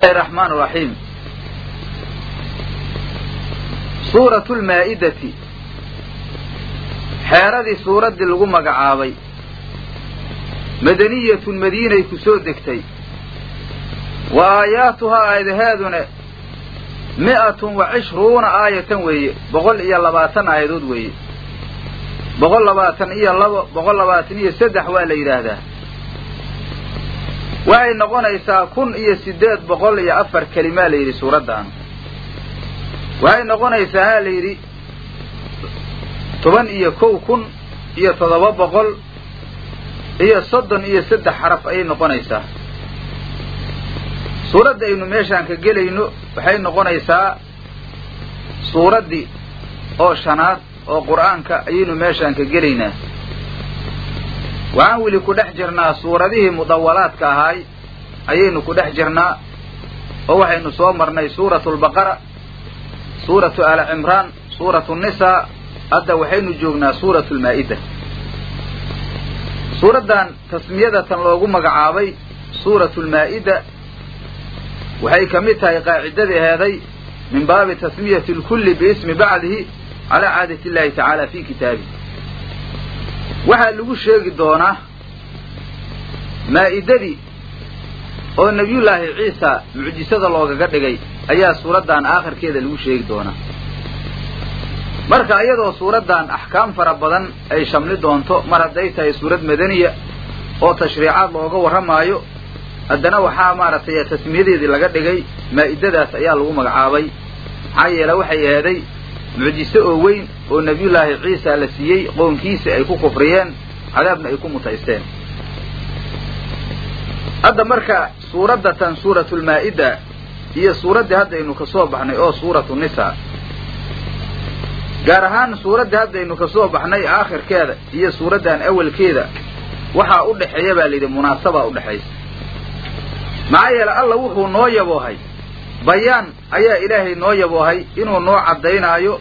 الرحمن الرحيم سورة المائدة xeeradii suuraddii lagu magacaabay madaniyatun madiinay ku soo degtay wa aayaatuhaa aayadaheeduna mi'atun wa cishruuna aayatan weeye boqol iyo labaatan aayadood weeye boqol labaatan iyo labo boqol labaatan iyo saddex waa la yidhaahdaa waxay noqonaysaa kun iyo siddeed boqol iyo afar kelimaa la yidhi suuraddan. Waxay noqonaysaa haa la yidhi toban iyo kow kun iyo toddoba boqol iyo soddon iyo saddex xaraf ayay noqonaysaa. Suuradda aynu meeshaan ka gelayno waxay noqonaysaa suuraddii oo shanaad oo qur'aanka ayaynu meeshaan ka gelaynaa waxaan weli ku dhex jirnaa suuradihii mudawalaadka ahaay ayaynu ku dhex jirnaa oo waxaynu soo marnay suuratu albaqara suuratu aali cimraan suuratu nisaa hadda waxaynu joognaa suuratu lmaa'ida suuraddan tasmiyadatan loogu magacaabay suuratu lmaa'ida waxay ka mid tahay qaacidadii heeday min baabi tasmiyati lkulli biismi bacdihi calaa caadati illahi tacaala fi kitaabihi waxaa lagu sheegi doonaa maa'idadii oo nebiyullaahi ciisa mucjisada loogaga dhigay ayaa suuraddan aakhirkeeda lagu sheegi doonaa marka iyadoo suuraddan axkaam fara badan ay shamli doonto mar hadday tahay suurad madaniya oo tashriicaad looga warramaayo haddana waxaa maaragtay tasmiyadeedii laga dhigay maa'idadaas ayaa lagu magacaabay. Maxaa yeele waxay eeday mucjise oo weyn oo nebiyullaahi ciisa la siiyey qoonkiisa ay ku kufriyeen cadaabna ay ku mutaysteen. Hadda marka suuraddatan suuratulmaa'ida iyo suuraddii haddaynu ka soo baxnay oo suuratu nisaa gaar ahaan suuraddii haddaynu ka soo baxnay aakhirkeeda iyo suuraddan awalkeeda waxaa u dhexeeya baa layidhi munaasabaa u dhexaysa. Maxaa yeele alla wuxuu noo yaboohay bayaan ayaa ilaahay noo yaboohay inuu noo caddaynaayo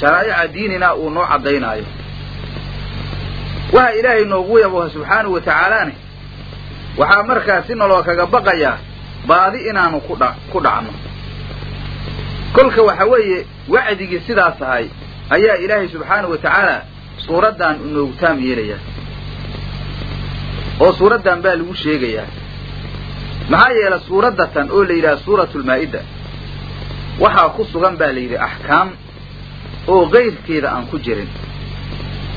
sharaa'ica diinina uu noo caddaynaayo. Waxa ilaahay noogu yaboohay subxaanahu wa tacaalaane waxaa markaasi naloo kaga baqayaa baadi inaanu kudha ku dhacno. Kolka waxa weeye wacdigii sidaas ahay ayaa ilaahay subxaanahu wa tacaala suuraddan inoogu taam yeelayaa oo suuraddan baa lagu sheegayaa maxaa yeele suuraddatan oo la yidhaha suuratulmaa'ida waxaa ku sugan baa la yidhi axkaam oo kayrkeeda aan ku jirin.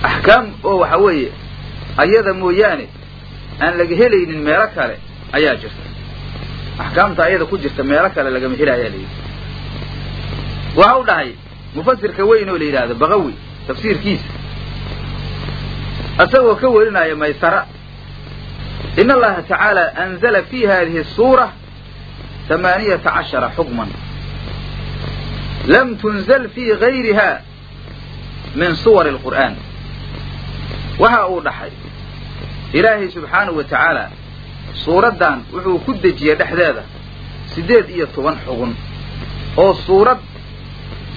Axkaam oo waxa weeye ayada mooyaane aan laga helaynin meelo kale ayaa jirta. Axkaamta ayada ku jirta meelo kale lagama hela ayaa layidhi waxa u dhahay mufasirka weyn oo la yidhaahdo baqawi tafsiirkiisa. Isagoo ka warinaya maysara in allaha tacaala anzala fi hadihi suura hamaaniyata cashara xukman lam tunzal fii gayriha min suwari alqur'aan waxa uu dhaxay ilaahay subxaanahu wa tacaala suuraddan wuxuu ku dejiyey dhexdeeda siddeed iyo toban xugun oo suurad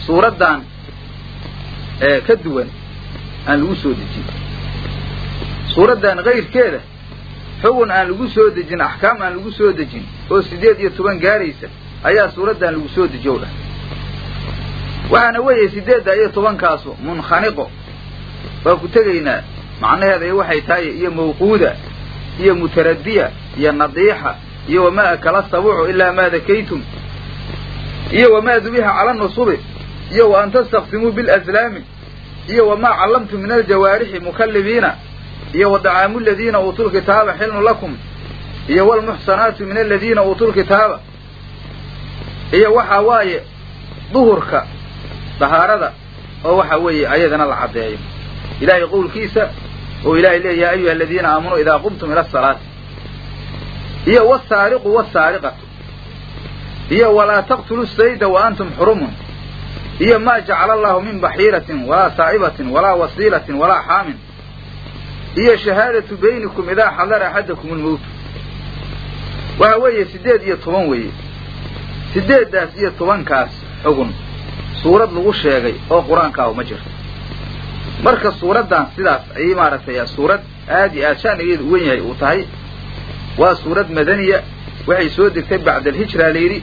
suuraddan ka duwan aan lagu soo dejin suuraddan kayrkeeda xugun aan lagu soo dejin axkaam aan lagu soo dejin oo siddeed iyo toban gaaraysa ayaa suuraddan lagu soo dejiyow dhah waxaana weeye siddeedda iyo tobankaasu munkhaniqo. Waa ku tegaynaa macnaheeda waxay tahay iyo mawquuda iyo mutaradiya iyo nadiixa iyo wamaa akala sabuucu ilaa maa dakaytum iyo wamaa dubiha cala nusubi iyo wa an tastaqsimuu bilaslaami iyo wamaa callamtum min aljawaarixi mukallibiina iyo wa dacaamu aladiina uutuu lkitaaba xilnu lakum iyo walmuxsanaatu min aladiina uutuu lkitaaba iyo waxaa waaye duhurka dahaarada oo waxa weeye ayadana la caddeeyo. Ilaahay qowlkiisa oo ilaahay leeyahay ayuha aladiina aamanuu idaa qumtum ila asalaati iyo wasaariqu wasaariqatu iyo walaa taqtulu sayda wa antum xurumun iyo maa jacala allahu min baxiiratin walaa saa'ibatin walaa wasiilatin walaa xaamin iyo shahaadatu baynikum idaa xadara axadakum almowtu waxa weeye siddeed iyo toban weeye. Siddeeddaas iyo tobankaas xugun suurad lagu sheegay oo qur'aankaahu ma jirto marka suuraddan sidaas ayay maaragtay suurad aad iyo aad shaanigeedu u wen yahay uu tahay waa suurad madaniya. Waxay soo degtay bacda alhijra layidhi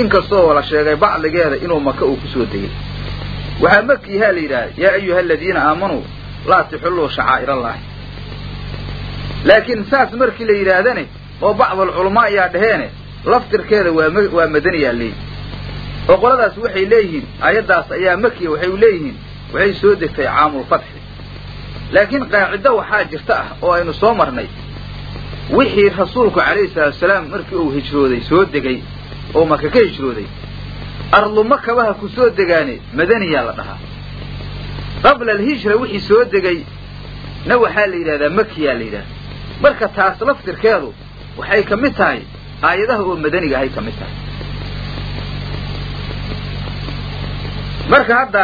inkastoo la sheegay bacdigeeda inuu maka uu ku soo degay. Waxaa makiihaa la yidhaha yaa ayuha aladiina aamanuu laa tixulluu shacaa'ir allaahi laakiin saas markii la yidhaahdane oo bacdalculamaa ayaa dhaheene laftirkeeda waa madaniyaa leeyihi oo qoladaas waxay leeyihiin aayaddaas ayaa makiya waxay leeyihiin waxay soo degtay caamulfatxi laakiin qaacido waxaa jirta ah oo aynu soo marnay wixii rasuulku calayhi salaatuasalaam markii uu hijrooday soo degay oo maka ka hijrooday arduma kabaha ku soo degaane madaniyaa la dhahaa. Qabla alhijra wixii soo degay na waxaa la yidhahdaa makiyaa la yidhahda marka taas laftirkeedu waxay ka mid tahay aayadaha oo madaniga ahay ka mid tahay. Marka hadda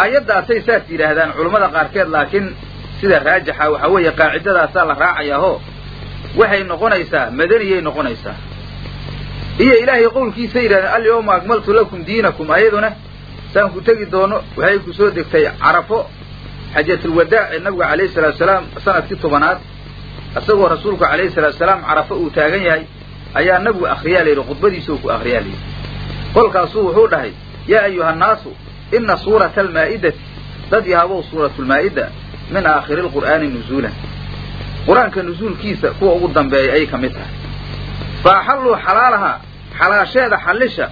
aayaddaasay saas yidhaahdaan culummada qaarkeed laakiin sida raajixa waxaa weeye qaacidadaasaa la raacayaahoo waxay noqonaysaa madaniyay noqonaysaa. Iyo ilaahay qowlkiisa yidhahdeen alyawma akmaltu lakum diinakum ayaduna saan ku tegi doono waxay ku soo degtay carafo xajatulwadaac ee nabiga calayhi salaatu salaam sannadkii tobanaad isagoo rasuulku calayhi salaatu salaam carafo uu taagan yahay ayaa nabigu akhriyaa layidhi khudbadiisuu ku akhriyaa layidhi kolkaasuu wuxuu dhahay yaa ayuha annaasu ina suurata almaa'idati dad yahabow suuratulmaa'ida min aakhiri lqur'aani nuzuulan qur'aanka nusuulkiisa kuwa ugu dambeeya ayay ka mid tahay. Fa axalluu xalaalahaa xalaasheeda xallisha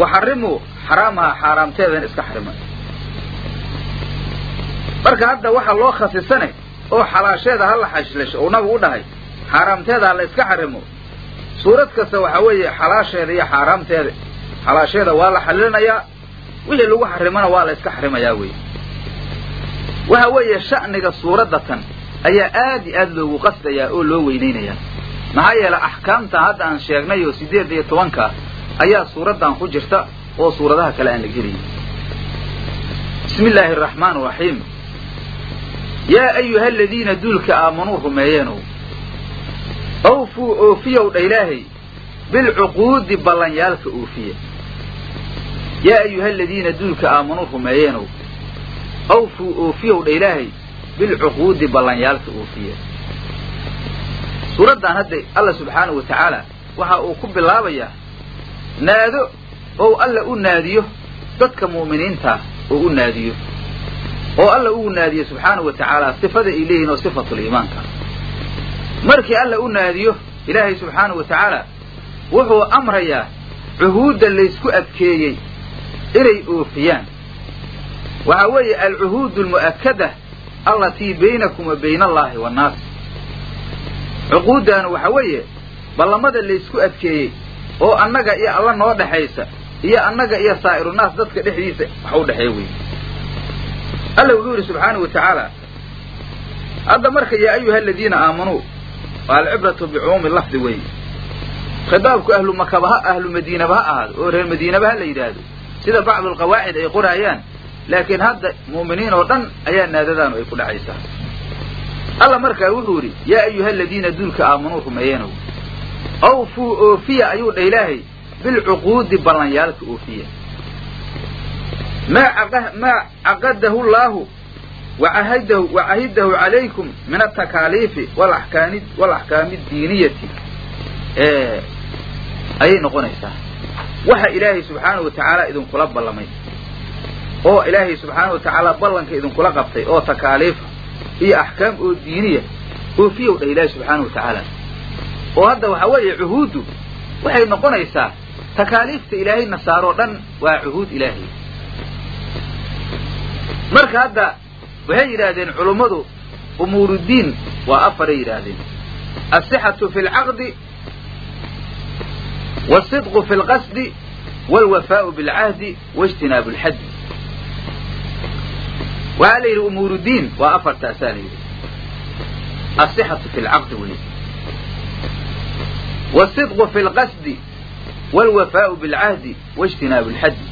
wa xarrimuu xaraamahaa xaaraamteedana iska xarima marka hadda waxa loo khasisane oo xalaasheeda ha la xashlisho uu nabigu u dhahay xaaraamteeda ha la xarimo. Suurad kasta waxaa weeye xalaasheeda iyo xaaraamteeda xalaasheeda waa la xallilinayaa wixii lagu xarimana waa la iska xarimayaa wey waxa weeye sha'niga suuradda tan ayaa aad iyo aad loogu qasdayaa oo loo weynaynayaa maxaa yeelay axkaamta hadda aan sheegnay oo siddeed iyo tobanka ayaa suuraddan ku jirta oo suuradaha kale aan la gelin. Bismi illaahi araxmaan araxiim yaa ayuha aladiina duulka aamanuu rumeeyeenow awfuu oofiyow dha ilaahay bilcuquudi ballanyaalka oofiya. Yaa ayuha aladiina duulka aamanuu rumeeyeenow awfuu oofiyow ilaahay bilcuquudi ballanyaalka oofiya. Suuraddan hadda alla subxaanahu wa tacaala waxa uu ku bilaabayaa naado ou alla u naadiyo dadka mu'miniintaa oo u naadiyo oo alla uu naadiyo subxaanahu wa tacaala sifada ay leeyihiin oo sifatuliimaanka markii alla u naadiyo ilaahay subxaanahu wa tacaala wuxuu amrayaa cuhuudda laysku adkeeyey inay oofiyaan waxaa weeye alcuhuudu almu'akada allatii baynakum wa bayna allaahi waannaas cuquuddaanu waxaa weeye ballamada laysku adkeeyey oo annaga iyo alla noo dhexaysa iyo annaga iyo saa'irunaas dadka dhexdiisa wax u dhexeeya wey alla wuxuu yidhi subxaanahu wa tacaala hadda marka yaa ayuha aladiina aamanuu waa alcibratu bicumuumi lafdi weeye khitaabku ahlu makaba ha ahlu madiinaba ha ahaado oo reer madiinaba ha la yidhaahdo. Sida bacdu alqawaacid ay qoraayaan laakiin hadda mu'miniin oo dhan ayaa naadadaanu ay ku dhacaysaa. Alla markaa wuxuu yidhi yaa ayuha aladiina duulka aamanuu rumeeyeenow awfuu oofiya ayuu dha ilaahay bilcuquudi ballanyaalka oofiya maa caqadahu llaahu wacahidahu calaykum min atakaaliifi walaxkaami addiiniyati ayay noqonaysaa waxa ilaahay subxaanahu wa tacaala idinkula ballamay oo ilaahay subxaanahu wa ballanka idinkula qabtay oo takaaliifa iyo axkaam oo diiniya oofiyow dha ilaahay subxaanahu wa tacaala oo hadda waxaa weeye cuhuuddu waxay noqonaysaa takaaliifta ilaahay nasaaroo dhan waa cuhuud ilaahay marka hadda waxay yidhaahdeen culummadu umuuruddiin waa afaray yidhaahdeen asixatu fi lcaqdi wاsidqu fi lqasdi wاlwafaau biاlcahdi waاjtinaabu اlxaddi waxaa la yidhi umuuruddiin waa afartaasaa la yidhi asixatu fi lcaqdi wey wاsidqu fi lqasdi wاlwafaau biاlcahdi waاjtinaabu اlxaddi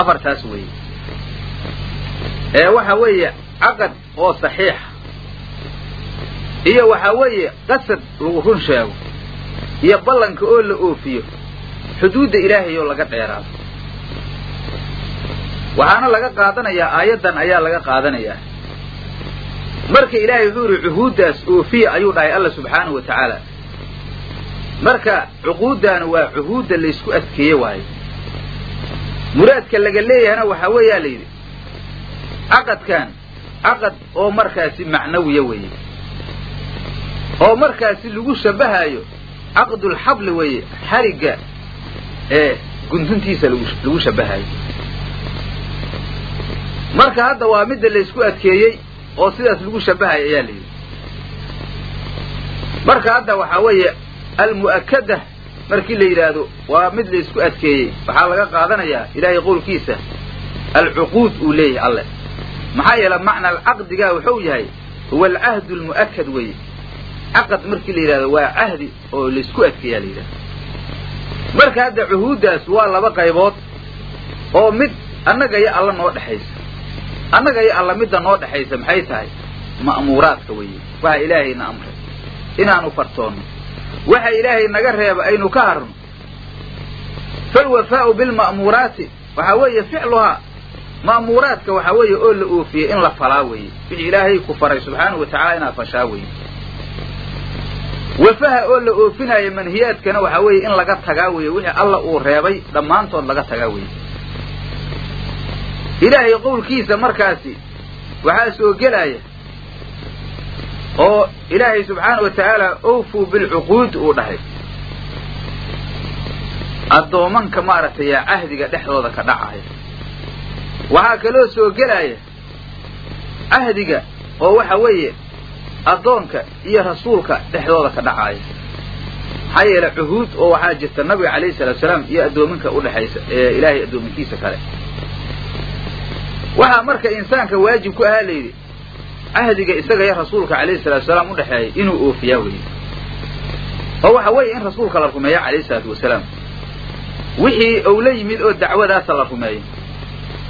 afartaas weeye ee waxa weeye caqad oo saxiixa. Iyo waxaa weeye qasad lagu run sheego. Iyo ballanka oo la oofiyo. Xuduudda ilaahay oo laga dheeraado. Waxaana laga qaadanayaa aayaddan ayaa laga qaadanayaa marka ilaahay wuxuu yidhi cuhuuddaas oofiya ayuu dhahay alla subxaanahu wa tacaala. Marka cuquuddaana waa cuhuudda laysku adkeeye waaye. Muraadka laga leeyahana waxaa weeyaa la yidhi caqadkan caqad oo markaasi macnawiya weeye. Oo markaasi lagu shabahayo caqdulxabli weeye xarigga ee guntuntiisa lagu shabahayo. Marka hadda waa midda laysku adkeeyey oo sidaas lagu shabahayo ayaa la yidhi. Marka hadda waxaa weeye almu'akada markii la yidhaahdo waa mid laysku adkeeyey. Waxaa laga qaadanayaa ilaahay qowlkiisa alcuquud uu leeyahay alleh maxaa yeele macna alcaqdigaa wuxuu yahay huwa alcahdu almu'akad weeye. Caqad markii la yidhahdo waa cahdi oo laysku adkeeyaa la yidhahdo. Marka hadda cuhuuddaas waa laba qaybood oo mid annaga iyo alla noo dhexaysa. Annaga iyo alla midda noo dhexaysa maxay tahay? Ma'muuraadka weeye. Waxa ilaahayna amray. Inaanu fartoonno waxa ilaahay naga reeba aynu ka harno. Falwafaa'u bilma'muuraati waxaa weeye ficluhaa ma'muuraadka waxaa weeye oo la oofiyey in la falaa weeye. Wixii ilaahay ku faray subxaanahu wa tacala inaad fashaa weeye. Wafaha oo la oofinaayo manhiyaadkana waxaa weeye in laga tagaa weeye. Wixii alla uu reebay dhammaantood laga tagaa weeye. Ilaahay qowlkiisa markaasi waxaa soo gelaya oo ilaahay subxaana wa tacaala awfuu bilcuquud uu dhahay. Addoomanka maaragtay yaa cahdiga dhexdooda ka dhacaya waxaa kaloo soo gelaya cahdiga oo waxa weeye addoonka iyo rasuulka dhexdooda ka dhacaya maxaa yeele cuhuud oo waxaa jirta nabiga calayhi salaatu salaam iyo addoominka udhexaysa ee ilaahay addoominkiisa kale. Waxaa marka insaanka waajib ku ahaa layidhi cahdiga isaga iyo rasuulka calayhi salatu salaam udhexeeyay inuu oofiyaa weeye. Oo waxa weeye in rasuulka la rumeeyo calayhi salaatu wasalaam. Wixii ou la yimid oo dacwadaasa la rumeeyo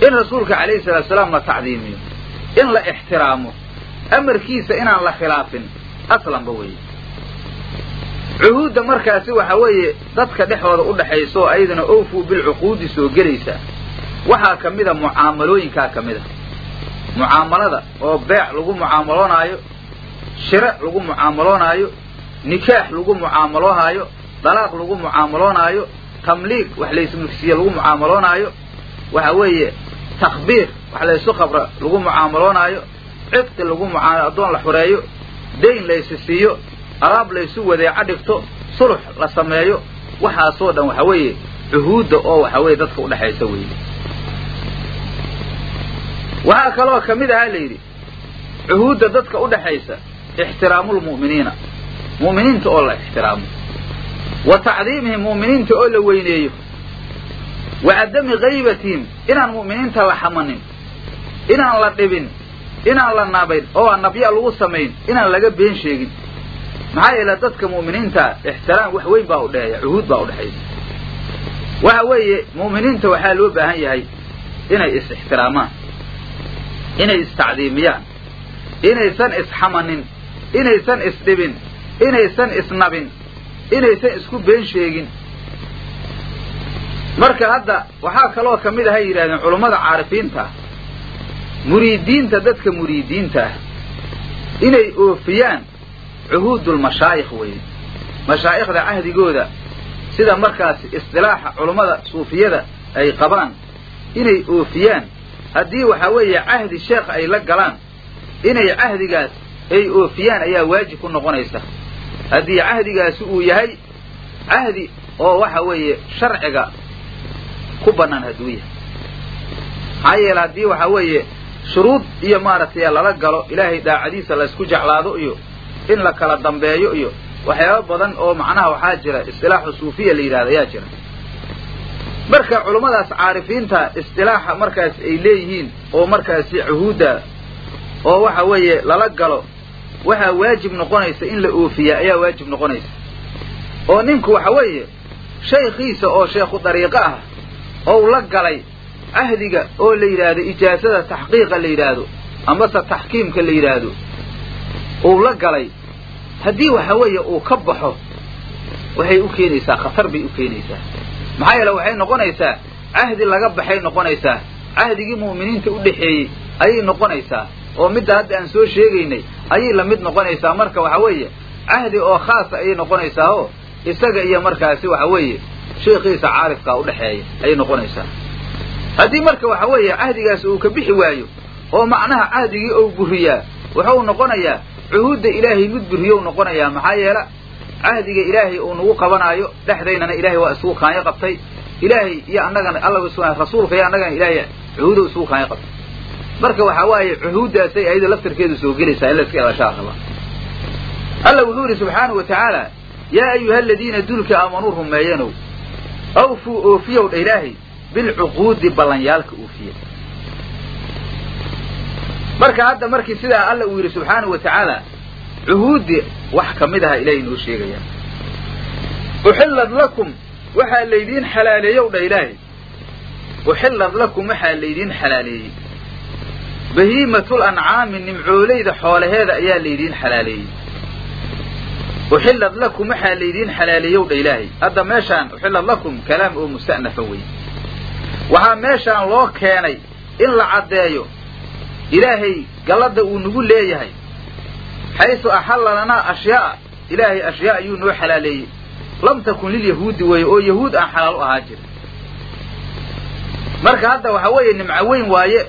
in rasuulka calayhi salatu salaam la tacdiimiyo in la ixtiraamo amarkiisa inaan la khilaafin aslanba weeye. Cuhuudda markaasi waxa weeye dadka dhexooda udhexaysa oo ayadana awfuu bilcuquudi soo gelaysa. Waxaa ka mida mucaamalooyinkaa ka mid a. Mucaamalada oo beec lagu mucaamaloonaayo shire lagu mucaamaloonaayo nikaax lagu mucaamaloonaayo dalaaq lagu mucaamaloonaayo tamliiq wax laysmulkisiye lagu mucaamaloonaayo waxa weeye takbiir wax laysu qabra lagu mucaamaloonaayo cidqi lagu addoon la xureeyo dayn laysi siiyo alaab laysu wadeeco dhigto sulux la sameeyo waxaasoo dhan waxa weeye cuhuudda oo waxa weeye dadka udhexaysa weeye. Waxaa kaloo ka mid ahaa la yidhi cuhuudda dadka udhexaysa ixtiraamulmu'miniina mu'miniinta oo la ixtiraamo. Wa tacdiimihim mu'miniinta oo la weyneeyo wa cadami haybatihim inaan mu'miniinta la xamanin inaan la dhibin. Inaan la nabayn oo nabya lagu samayn inaan laga been sheegin. Maxaa yeele dadka mu'miniinta ixtiraam wax weyn baa udhexeeya cuhuud baa udhexaysa waxa weeye mu'miniinta waxaa loo baahan yahay inay is-ixtiraamaan inay istacdiimiyaan inaysan isxamanin inaysan isdhibin inaysan isnabin inaysan isku been sheegin marka hadda waxaa kaloo ka mid ahay yidhahdeen culummada caarifiinta ah muriidiinta dadka muriidiinta ah inay oofiyaan cuhuudulmashaayikh weeye mashaa'ikhda cahdigooda sida markaas isdilaaxa culummada suufiyada ay qabaan inay oofiyaan. Haddii waxaa weeye cahdi sheekh ay la galaan inay cahdigaas ay oofiyaan ayaa waajib ku noqonaysa. Haddii cahdigaasi uu yahay cahdi oo waxa weeye sharciga ku bannaan hadduu yahay. Maxaa yeele haddii waxaa weeye shuruud iyo maaragtay lala galo ilaahay daacadiisa laysku jeclaado iyo in la kala dambeeyo iyo waxyaaba badan oo macnaha waxaa jira istilaaxu suufiya la yidhahda ayaa jira. Marka culummadaas caarifiinta istilaaxa markaas ay leeyihiin oo markaasi cuhuudda oo waxa weeye lala galo waxaa waajib noqonaysa in la oofiyaa ayaa waajib noqonaysa. Oo ninku waxa weeye shaykhiisa oo sheekhu dariiqo ah ou la galay cahdiga oo la yidhaahdo ijaasada taxqiiqa la yidhaahdo amase taxkiimka la yidhaahdo uu la galay haddii waxa weeye uu ka baxo waxay u keenaysaa khatar bay u keenaysaa. Maxaa yeele waxay noqonaysaa cahdi laga baxay noqonaysaa cahdigii mu'miniinta u dhexeeyey ayay noqonaysaa oo midda hadda aan soo sheegaynay ayay la mid noqonaysaa. Marka waxa weeye cahdi oo khaasa ayay noqonaysaa oo isaga iyo markaasi waxa weeye sheekhiisa caarifkaa udhexeeya ayay noqonaysaa. Haddii marka waxa weeye cahdigaas uu ka bixi waayo oo macnaha cahdigii ou buriyaa wuxuu noqonayaa cuhuudda ilaahay mid buriyou noqonayaa maxaa yeela? Cahdiga ilaahay uu nagu qabanaayo dhexdaynana ilaahay waa isugu kaanyo qabtay. Ilaahay iyo annagana alla rasuulka iyo annagana ilaahay cuhuudo isugu kaanyo qabtay. Marka waxaa waaye cuhuuddaasay ayada laftarkeedu soo gelaysaa in la iska elashaa raba alla wuxuu yidhi subxaanahu wa tacaala yaa ayuha aladiina dulka aamanuu rumeeyanow awfuu oofiyow dha ilaahay bilcuquudi ballanyaalka oofiya marka hadda markii sidaa alla uu yidhi subxaanahu wa tacaala cuhuuddi wax ka mid aha ilahay noo sheegayaa uxillad lakum waxaa laydiin xalaaleeyow dha uxillad lakum waxaa laydiin xalaaleeyey. Bahiimatul ancaami nimcoolayda xoolaheeda ayaa laydiin xalaaleeyey uxillad lakum waxaa laydiin xalaaleeyow dha ilaahay hadda meeshaan uxillad lakum kalaam oo musta'nafa wey waxaa meeshaan loo keenay in la caddeeyo ilaahay galladda uu nagu leeyahay xaysu axalla lanaa ashyaa ilaahay ashyaa ayuu noo xalaaleeyey lam takun lilyahuudi weeye oo yahuud aan xalaal u ahaa jirin marka hadda waxaa weeye nimco weyn waaye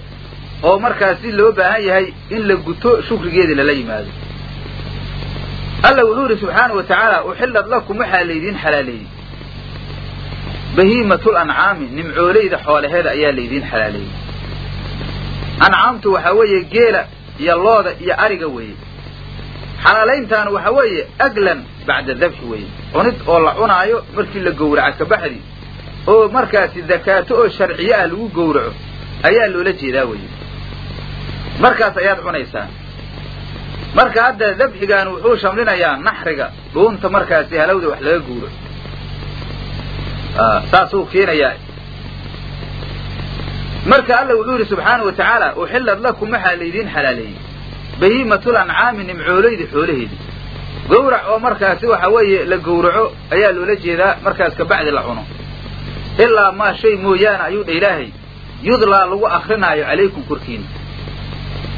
oo markaasi loo baahan yahay in la guto shukrigeedii lala yimaado alla wuxuu yidhi subxaana wa tacaala uxillad lakum waxaa laydiin xalaaleeyey. Bahiimatul ancaami nimcoolayda xoolaheeda ayaa laydiin xalaaleeyey. Ancaamtu waxaa weeye geela iyo looda iyo ariga weeye. Xalaalayntaana waxaa weeye aglan bacda dabxi weeye. Cunid oo la cunaayo markii la gowraco kabacdi oo markaasi dakaato oo sharciye ah lagu gowraco ayaa loola jeedaa weeye. Markaas ayaad cunaysaa marka hadda dabxigan wuxuu shamlinayaa naxriga. Dhuunta markaasi halowda wax laga gowraco saasuu keenayaa. Marka alla wuxuu yidhi subxaana wa tacaala uxillad lakum waxaa laydiin xalaaleeyey? Bahiimatul ancaami nimcoolayda xoolaheedii gowrac oo markaasi waxa weeye la gowraco ayaa loola jeedaa markaas kabacdi la cuno. Ilaa maa shay mooyaane ayuu dha ilaahay yudlaa lagu akrinaayo calaykum korkiina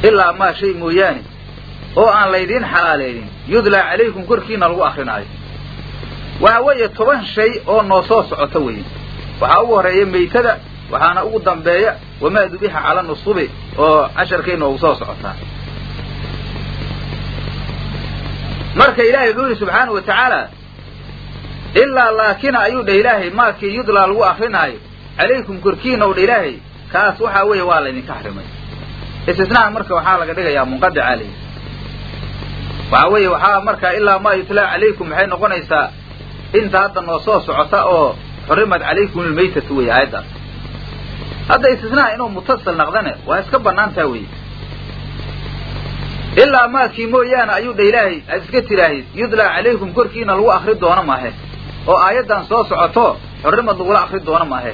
ilaa maa shay mooyaane oo aan laydiin xalaaleynin yudlaa calaykum korkiina lagu akrinaayo waxa weeye toban shay oo noo soo socota weeye. Waxaa ugu horreeya meytada waxaana ugu dambeeya wamaa dubixa cala nusubi oo casharkayna ugu soo socotaa marka ilaahay wuxuu yidhi subxaanau wa tacaala ilaa laakina ayuu dhah ilaahay maakii yudlaa lagu akrinaayo calaykum korkiina u dha ilaahay kaas waxaa weeye waa laydinka xarimay. Istisnaha marka waxaa laga dhigayaa munqadica leyhi waxaa weeye waxaa markaa ilaa maa yutlaa calaykum waxay noqonaysaa? Inta hadda noo soo socota oo xurimad calaykum lmaytatu wey aayaddaas hadda istisnaha inuu mutasil naqdane waa iska banaantaa wey ilaa maakii mooyaane ayuu dha ilaahay aad iska tiraahid yudlaa calaykum korkiina lagu akri doono maahe. Oo aayaddan soo socoto xurimad lagula akri doono maahe.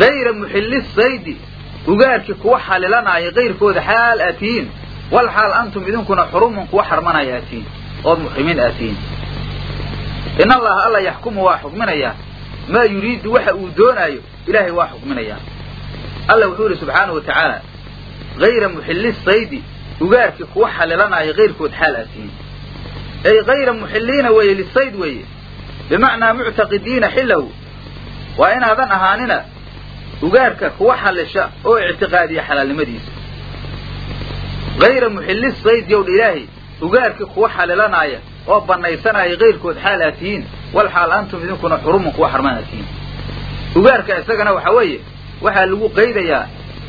Hayra muxilli saydi ugaarkii kuwa xalilanaayo kayrkooda xaal aad tihiin wal xaal antum idinkuna xurumun kuwa xarmanaya aad tihiin ood muxrimiin aad tihiin in allaha alla yaxkumu waa xukminayaa maa yuriidu waxa uu doonaayo ilaahay waa xukminayaa alla wuxuu yidhi subxaanahu wa tacaala hayra muxilli saydi ugaarkii kuwa xalilanaayo kayrkood xaal aad tihiin ay hayra muxilliina weeye lisayd weeye bimacnaa muctaqidiina xillahu waa inaadan ahaanina ugaarka kuwa xalisha oo ictiqaadiya xalaalnimadiisa hayra muxilli sayd yowdha ilaahay ugaarkii kuwa xalilanaaya oo bannaysanaya kayrkood xaal aad tihiin wal xaal antum idinkuna xurumun kuwa xarmaan aad ugaarka isagana waxaa weeye waxaa lagu qaydayaa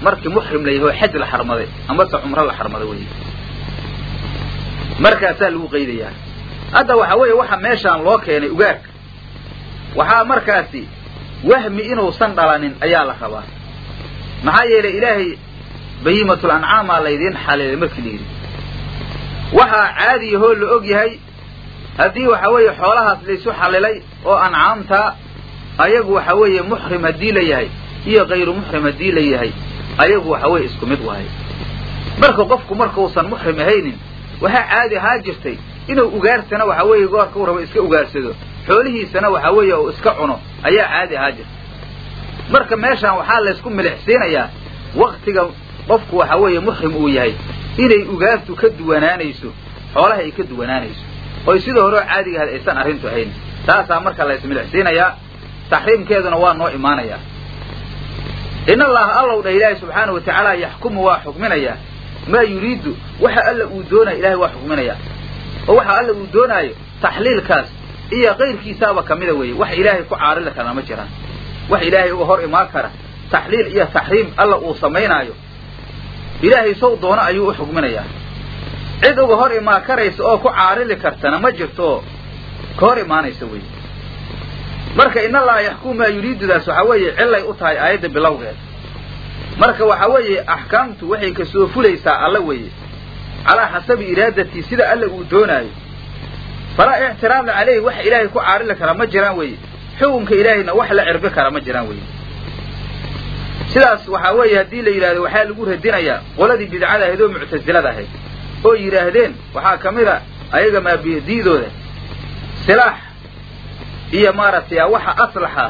markii muxrim la yahay oo xaj la xarmaday amase cumro la xarmada wey markaasaa lagu qaydayaa hadda waxaa weeye waxa meeshaan loo keenay ugaarka waxaa markaasi wahmi inuusan dhalanin ayaa la rabaa maxaa yeelay ilaahay bahiimatul ancaamaa laydiin xaliilay markii la yidhi waxaa caadiyahoo la og yahay haddii waxa weeye xoolahaas laysu xalilay oo ancaamtaa ayagu waxa weeye muxrim haddii la yahay iyo kayru muxrim haddii la yahay ayagu waxa weeye isku mid wahay. Marka qofku markausan muxrim ahaynin waxaa caadi ahaa jirtay inuu ugaarsana waxa weeye goorka u rabo iska ugaarsado xoolihiisana waxa weeye uu iska cuno ayaa caadi ahaa jirta marka meeshaan waxaa laysku milixsiinayaa waktiga qofku waxa weeye muxrim uu yahay inay ugaartu ka duwanaanayso xoolaha ay ka duwanaanayso. Oy sida horeo caadigahaad aysan arrintu ahayn. Taasaa marka la ismilixsiinayaa taxriimkeeduna waa noo imaanayaa in allaha allow dha ilaahay subxaana wa tacaala yaxkumu waa xukminayaa maa yuriidu waxa alla uu doonaya ilahay waa xukminayaa oo waxa alla uu doonaayo taxliilkaas iyo kayrkiisaaba kamida weeye. Wax ilaahay ku caarili karana ma jiraan. Wax ilaahay uga hor imaan kara. Taxliil iyo taxriim alla uu samaynaayo ilaahay sow doono ayuu u xukminayaa cid uga hor imaan karaysa oo ku caarili kartana ma jirto. Ka hor imaanaysa wey. Marka in allaha yaxkumu maa yuriidudaas waxaa weeye cillay u tahay aayadda bilowgeeda marka waxaa weeye axkaamtu waxay ka soo fulaysaa alla weeye. Calaa xasabi iraadatii sida alla uu doonaayo. Falaa ictiraada caleyhi wax ilaahay ku caarili kara ma jiraan weeye. Xukunka ilaahayna wax la cirbi kara ma jiraan weye sidaas waxaa weeye haddii la yidhahdo waxaa lagu radinayaa qoladii bidcada ahayd oo muctasilada ahayd oo yidhaahdeen waxaa ka mid a ayaga maabdiidooda silaax iyo maaragtay waxa aslaxa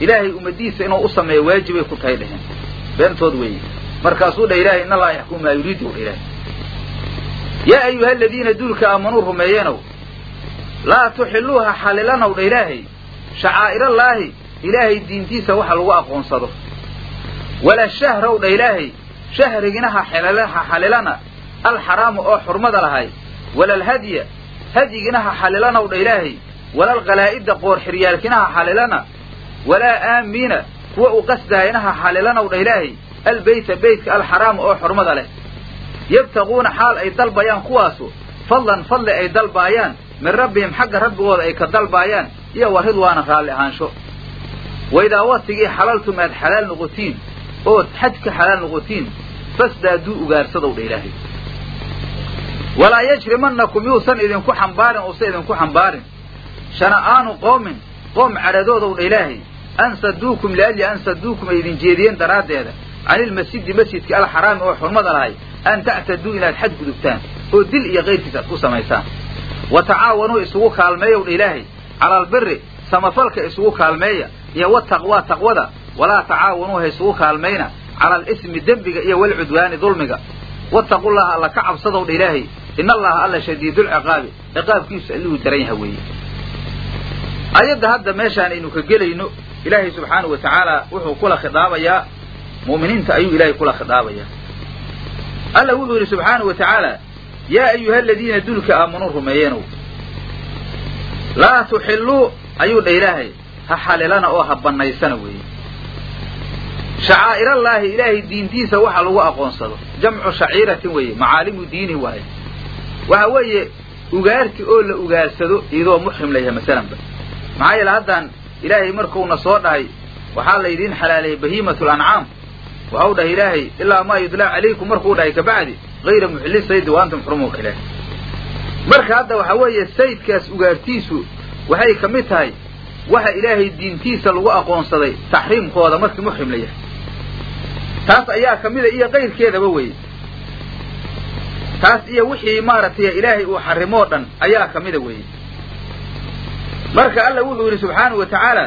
ilaahay ummadiisa inuu u sameeyo waajibay ku tahay dheheen beentood weeye. Markaasuu dha ilahay in allaha yaxkumu maa yuriidu dha yaa ayuha aladiina duulka aamanuu rumeeyeenow laa tuxiluuha xalilanow dha ilaahay shacaa'irallaahi ilaahay diintiisa waxa lagu aqoonsado wala shahrow dha shahrigina ha ha xalilana alxaraamu oo xurmada lahay walalhadya hadyigina ha xalilanow dha ilaahay qoor xiryaalkina ha xalilana walaa aamiina kuwa u qasdaayana ha xalilanow dha ilaahay albeyta beytka alxaraama oo xurmada leh yabtaquuna xaal ay dalbayaan kuwaasu fadlan fadli ay dalbaayaan min rabbihim xagga rabbigooda ay ka dalbaayaan iyo wa ridwaana raalli ahaansho waidaa watigii xalaltum aad xalaal noqotiin ood xaj ka xalaal noqotiin fasdaaduu ugaarsadow dha ilaahay. Walaa yajrimanakum yuusan idinku xambaarin uusan idinku xambaarin. Shana'aanu qoomin qoom cadhadoodow dha ilaahay. An saduukum liajli an saduukum ay idin jeediyeen daraaddeeda. Cani ilmasjidi masjidka alxaraami oo xurmada lahay an tactaduu inaad xad gudubtaan oo dil iyo kayrkiis aad ku samaysaan wa tacaawanuu isugu kaalmeeyow dha ilaahay. Cala albiri samafalka isugu kaalmeeya iyo wataqwaa taqwada walaa tacaawanuu ha isugu kaalmayna cala alismi dembiga iyo walcudwaani dulmiga. Wattaqullaha alla ka cabsadow dha ilaahay. In allaha alla shadiidulciqaabi ciqaabkiisu allihuu daran yaha weeye. Ayadda hadda meeshaan aynu ka gelayno ilaahay subxaanahu wa tacaala wuxuu kula khidaabayaa mu'miniinta ayuu ilaahay kula khidaabayaa alla wuxuu yidhi subxaanahu wa tacaala yaa ayuha aladiina dulka aamanuu rumeeyeenow laa tuxilluu ayuu dha ilaahay ha xalilana oo ha bannaysana weeye shacaa'irallaahi ilaahay diintiisa waxa lagu aqoonsado. Jamcu shaciiratin weeye macaalimu diini waaye. Waxa weeye ugaarti oo la ugaarsado iyadoo muxrim layahay masalanba. Maxaa yeele haddaan ilaahay markuuna soo dhahay waxaa laydiin xalaaleeyey bahiimatu lancaam waxau dhahay ilaahay ilaa maa yudlaa calaykum markuu dhahay kabacdi hayra muxilli saydi wa antum xurumu marka hadda waxaa weeye saydkaas ugaartiisu waxay ka mid tahay waxa ilaahay diintiisa lagu aqoonsaday taxriimkooda markii muxrim la yahay taas ayaa ka mida iyo kayrkeedaba weye taas iyo wixii maaragtay ilaahay uu xarimoo dhan ayaa ka mida weeye. Marka alla wuxuu yidhi subxaanahu wa tacaala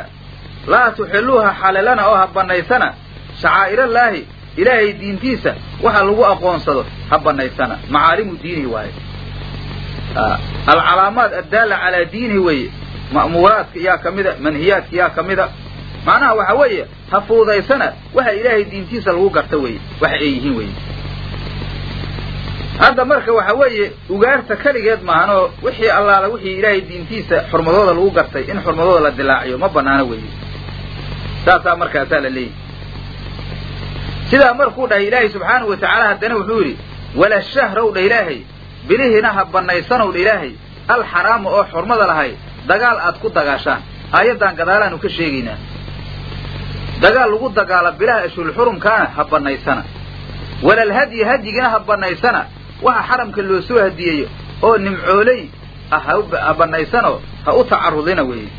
laa tuxilluuha xalilana oo ha bannaysana. Shacaa'irallaahi ilaahay diintiisa waxa lagu aqoonsado ha bannaysana. Macaalimu diinihi waaye. Alcalaamaad addaalla calaa diinihi weeye. Ma'muuraadka yaa ka mida manhiyaadka yaa ka mida macnaha waxa weeye ha fuudaysana waxa ilaahay diintiisa lagu garta weeye waxa ay yihiin weeye. Hadda marka waxa weeye ugaarta keligeed maahanoo wixii allaala wixii ilaahay diintiisa xurmadooda lagu gartay in xurmadooda la dilaaciyo ma banaano weeye. Saasaa markaasaa la leeyihi sidaa markuu dhahay ilaahay subxaanahu wa tacaala haddana wuxuu yidhi wala shahrow dha ilaahay bilihina ha bannaysanow dha ilaahay alxaraama oo xurmada lahay dagaal aad ku dagaashaan. Aayaddan gadaalaanu ka sheegaynaa dagaal lagu dagaala bilaha ashhurulxurumkaana ha bannaysana. Walalhadyi hadyigina ha bannaysana. Waxa xaramka loo soo hadiyeeyo oo nimcooley ah ha bannaysanoo ha u tacarudina weeye.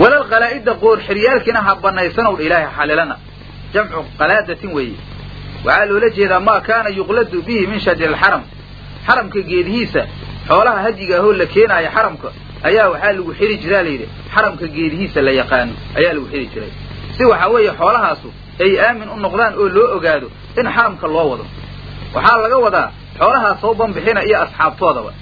Walal qalaa'ida qoor xiryaalkiina ha bannaysanow dha ilaahay xalilana. Jamcu qalaadatin weeye. Waxaa loola jeedaa maa kaana yuqladu bihi min shajari alxaram xaramka geedihiisa xoolaha hadyiga ahoo la keenaaya xaramka ayaa waxaa lagu xiri jiraa layidhi xaramka geedihiisa la yaqaano ayaa lagu xiri jiray si waxaa weeye xoolahaasu ay aamin u noqdaan oo loo ogaado in xaramka loo wado. Waxaa laga wadaa xoolahaas soo banbixina iyo asxaabtoodaba.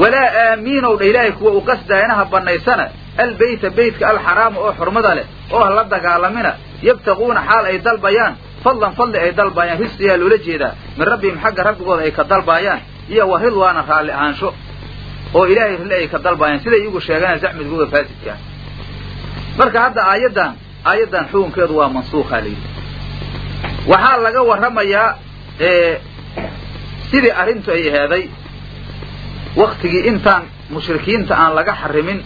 Walaa aamiinow dha ilaahay kuwa u qasdaayana ha bannaysana albeyta beytka alxaraama oo xurmada leh oo la dagaalamina yabtaquuna xaal ay dalbayaan fadlan fadli ay dalbaayaan risqiyaa loola jeedaa min rabbihim xagga rabbigooda ay ka dalbaayaan iyo wa ridwaana raalli ahaansho oo ilaahay rille ay ka dalbaayaan siday iyagu sheeganaan zacmidkooda faasidkaa marka hadda aayaddan aayaddan xukunkeedu waa mansuukhaa layidhi waxaa laga warramayaa sidii arrintu ay aheeday waktigii intaan mushrikiinta aan laga xarimin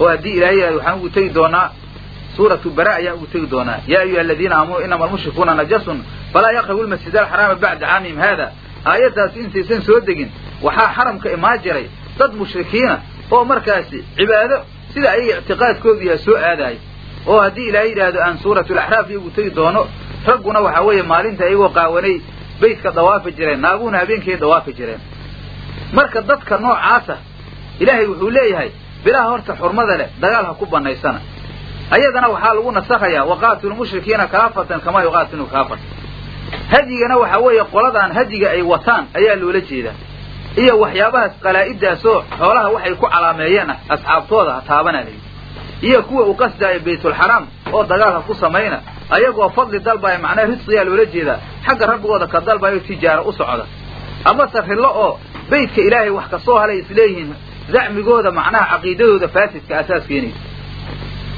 oo haddii ilaahay waxaan ugu tegi doonaa suuratu bara ayaan ugu tegi doonaa. Yaa ayuha aladiina aamanuu inama almushrikuuna najasun falaa yaqrabu lmasjid alxaraama bacda caamihim haada aayaddaasi intaysan soo degin waxaa xaramka imaan jiray dad mushrikiina oo markaasi cibaado sida ayaga ictiqaadkoodu yaha soo aadaaya oo haddii ilaahay yidhaahdo aan suuratulaxraaf iyagu tegi doono ragguna waxaa weeye maalinta iyagoo qaawanay beytka dawaafi jireen naaguhuna habeenkay dawaafi jireen. Marka dadka noocaasa ilaahay wuxuu leeyahay bilaha horta xurmada leh dagaal ha ku bannaysana. Ayadana waxaa lagu nasakhayaa waqaatilu mushrikiina kaafatan kamaa yuqaatilu kaafatan. Hadyigana waxaa weeye qoladaan hadyiga ay wataan ayaa loola jeedaa. Iyo waxyaabahaas qalaa'idaasoo xoolaha waxay ku calaameeyeen ah asxaabtooda ha taabana layidhi iyo kuwa u qasdaaya baytulxaraam oo dagaalka ku samayna ayagoo fadli dalbaya macnaha risqiyaa loola jeedaa. Xagga rabbigooda ka dalbayo tijaaro u socda. Amase rillo oo beytka ilaahay wax ka soo halay isleeyihiin zacmigooda macnaha caqiidadooda faasidka asaas keenaysa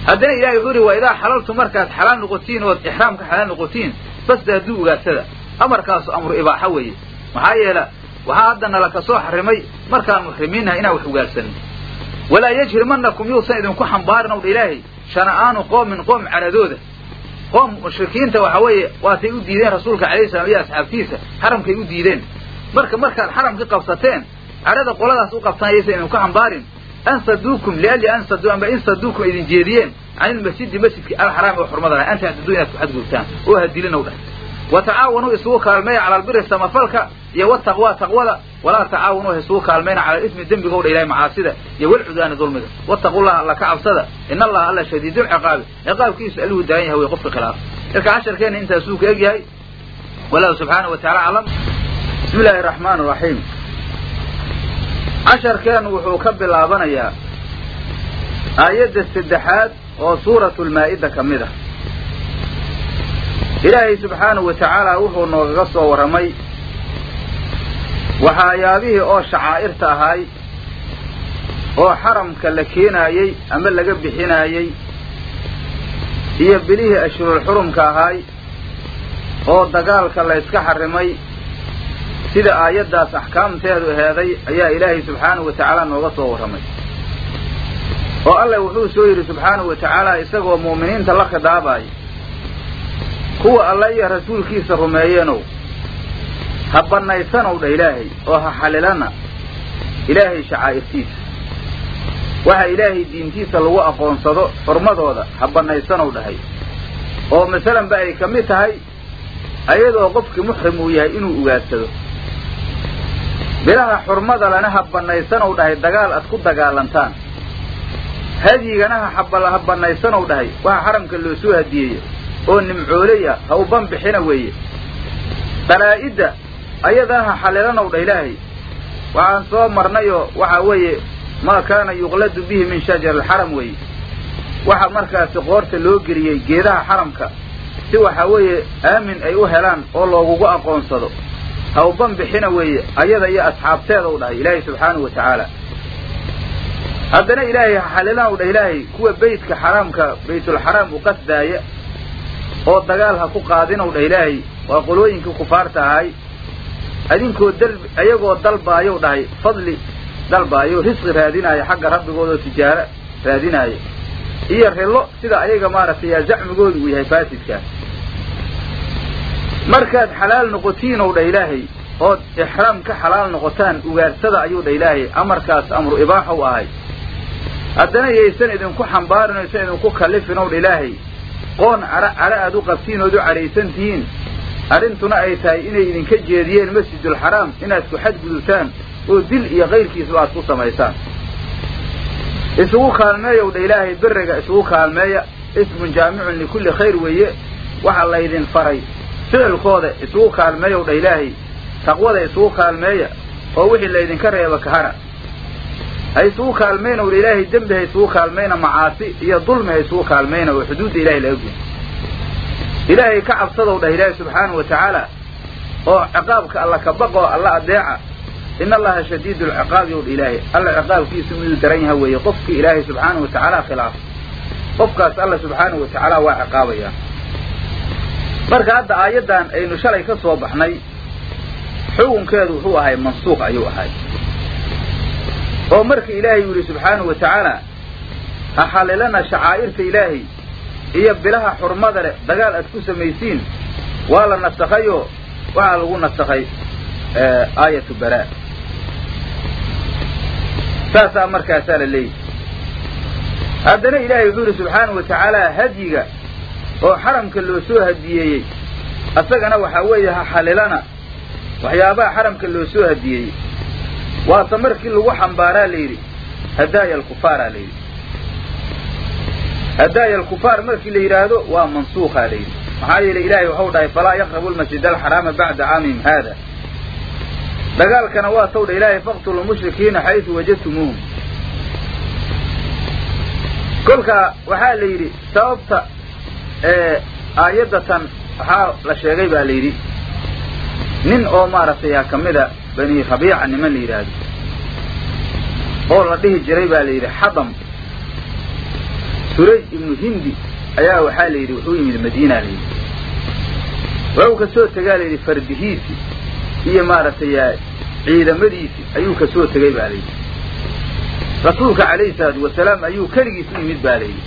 haddana ilahay wuxuu ihi waa idaa xalaltu markaad xalaal noqotiin ood ixraamka xalaal noqotiin basda hadduu ugaadsada amarkaasu amru ibaaxa weeye. Maxaa yeela waxaa hadda nala ka soo xarimay markaan muxrimiinnahay inaan wax ugaadsanin walaa yajrimanakum yuusan idinku xambaarin ow dha ilaahay shana'aanu qoomin qoom caradooda. Qoom mushrikiinta waxa weeye waatay u diideen rasuulka alayhi salam iyo asxaabtiisa xaramkay u diideen. Marka markaad xaramkii qabsateen cadhada qoladaas u qabtaan yaysan idinku xambaarin. Ansaduukum liajli ansaduu amba insaduukum idin jeediyeen can ilmasjidi masjidki alxaraami oo xurmada lahay anta hadiduu inaad ku xadgudubtaan oo hadilinow dhah wa tacaawanuu isugu kaalmeeya cala albiri samafalka iyo wataqwa taqwada. Walaa tacaawanuu isugu kaalmayna cala ismi dembigow dha ilahay macaasida iyo walcudaani dulmiga. Wattaqullaha alla ka cabsada. In allaha alla shadiidulciqaabi ciqaabkiisu alluhu daayan yahay way qofka khilaaf. Marka casharkeenna intaasuu ka eg yahay wallahu subxaanahu wa aclam bismi illaahi araxmaan araxiim casharkeennu wuxuu ka bilaabanayaa aayadda saddexaad oo suuratu lmaa'ida ka mid ah ilaahay subxaanahu wa tacaala wuxuu noogaga soo warramay waxaayaabihii oo shacaa'irta ahaay oo xaramka la keenaayey ama laga bixinaayey iyo bilihii ashhurul xurumka ahaay oo dagaalka la yska xarrimay sida aayaddaas axkaamteedu aheeday ayaa ilaahay subxaanahu wa tacaala nooga soo warramay oo alleh wuxuu soo yidhi subxaanahu wa tacaala isagoo mu'miniinta la khidaabaaya kuwa alle iyo rasuulkiisa rumeeyeenow ha bannaysanow dha ilaahay oo ha xalilana ilaahay shacaa'irtiisa. Waxa ilaahay diintiisa lagu aqoonsado xurmadooda ha bannaysanow dhahay. Oo masalanba ay ka mid tahay ayadoo qofkii muxrim uu yahay inuu ugaadsado. Bilaha xurmada lana ha bannaysanow dhahay dagaal ad ku dagaalantaan. Hadyigana ha bannaysanow dhahay. Waxa xaramka loo soo hadiyeeya oo nimcoolaya ha u banbixina weeye. Qalaa'idda ayadana ha xalilanow dha ilaahay waxaan soo marnayoo waxa weeye maa kaana yuqladu bihi min shajar alxaram weeye. Waxa markaasi qoorta loo geliyey geedaha xaramka si waxa weeye aamin ay u helaan oo loogugu aqoonsado. Ha u banbixina weeye ayada iyo asxaabteeda u dhahay ilaahay subxaanahu wa tacaala. Haddana ilaahay ha xalilanow dha ilaahay kuwa beytka xaraamka baytulxaraam u qasdaaya oo dagaal ha ku qaadinow dha ilaahay. Waa qolooyinkii kufaarta ahay adinkoo dal ayagoo dalbaayow dhahay. Fadli dalbaayo risqi raadinaayo xagga rabbigood oo tijaaro raadinaayo iyo rillo sida ayaga maaragtay yaa zacmigoodu uu yahay faasidkaa markaad xalaal noqotiinow dha ilaahay ood ixraam ka xalaal noqotaan ugaarsada ayuu dha ilaahay amarkaas amru ibaaxow ahay. Haddana yaysan idinku xambaarin oysan idinku kallifinow dha ilaahay qoon cadho cadho aad u qabtiin ood u cadhaysan tihiin arrintuna ay tahay inay idinka jeediyeen masjidulxaraam inaad ku xadgudubtaan oo dil iyo kayrkiisba aad ku samaysaan. Isugu kaalmeeyow dha ilaahay beriga isugu kaalmeeya ismun jaamicun likulli khayr weeye waxa laydin faray. Ficilkooda isugu kaalmeeyow dha ilaahay taqwada isugu kaalmeeya oo wixii laydinka reeba kahara ha kaalmayna ul ilaahay dembi ha kaalmayna macaasi iyo dulmi ha kaalmayna oo xuduudda ilahay laga guda ilaahay ka cabsadow dhah ilaahay subxaanahu wa tacaala oo ciqaabka alla ka baqoo alla adeeca in allaha shadiidu lciqaabi ow dha ilaahay alla ciqaabkiisu miduu daran yaha weeye? Qofkii ilaahay subxaanahu wa tacaala khilaafa qofkaas alla subxaanahu wa tacaala waa ciqaabayaa marka hadda aayaddan aynu shalay ka soo baxnay xukunkeedu wuxuu ahay mansuuq ayuu ahay oo marka ilaahay uu yidhi subxaanahu wa tacaala ha xallilana shacaa'irta ilaahay iyo bilaha xurmada leh dagaal aad ku samaysiin waa la nasakayoo waxaa lagu nasakay aayatu baraa saasaa markaasaa la leeyahy haddana ilaahay wuxuu yidhi subxaanahu wa tacaala hadyiga oo xaramka loo soo hadiyeeyey asagana waxaa weeye ha xallilana waxyaabaha xaramka loo soo hadiyeeyey waase markii lagu xambaaraa la yidhi hadaaya alkufaaraa la yidhi. Hadaaya alkufaar markii la yidhaahdo waa mansuukaa la yidhi. Maxaa yeelay ilaahay waxau dhahay falaa yaqrabu lmasjid alxaraama bacda caamihim haada. Dagaalkana waa taw dha ilaahay faqtulu mushrikiina xaysu wajadtumuuhum. Kolka waxaa la yidhi sababta aayaddatan waxaa la sheegay baa la yidhi nin oo maaragtay kamida bani rabiica niman la yidhaahdo? Oo la dhihi jiray baa la yidhi xadam. Suraj ibnu hindi ayaa waxaa la yidhi wuxuu yimid madiina la yidhi. Wuxuu ka soo tegaa la yidhi fardihiisi iyo maaragtay ciidamadiisi ayuu ka soo tegay baa la yidhi. Rasuulka calayhi salaatu wasalaam ayuu keligiis u yimid baa la yidhi.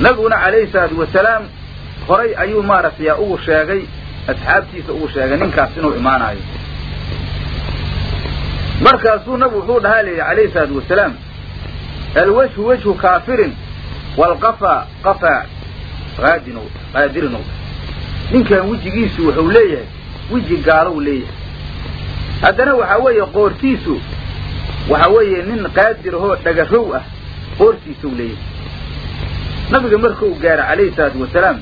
Nabiguna calayhi salaatu wasalaam horay ayuu maaragtay ugu sheegay asxaabtiisa ugu sheegay ninkaas inuu imaanayo markaasuu nabigu wuxuu dhahaa la yidhi calayhi salaatu wasalaam alwajhu wajhu kaafirin waalqafaa qafaa qaadin qaadirin ninkan wejigiisu wuxuu leeyahay weji gaalow leeyahay. Haddana waxaa weeye qoortiisu waxa weeye nin qaadir ahoo dhagarow ah qoortiisuu leeyahay. Nabiga markuu gaaro calayhi salaatu wasalaam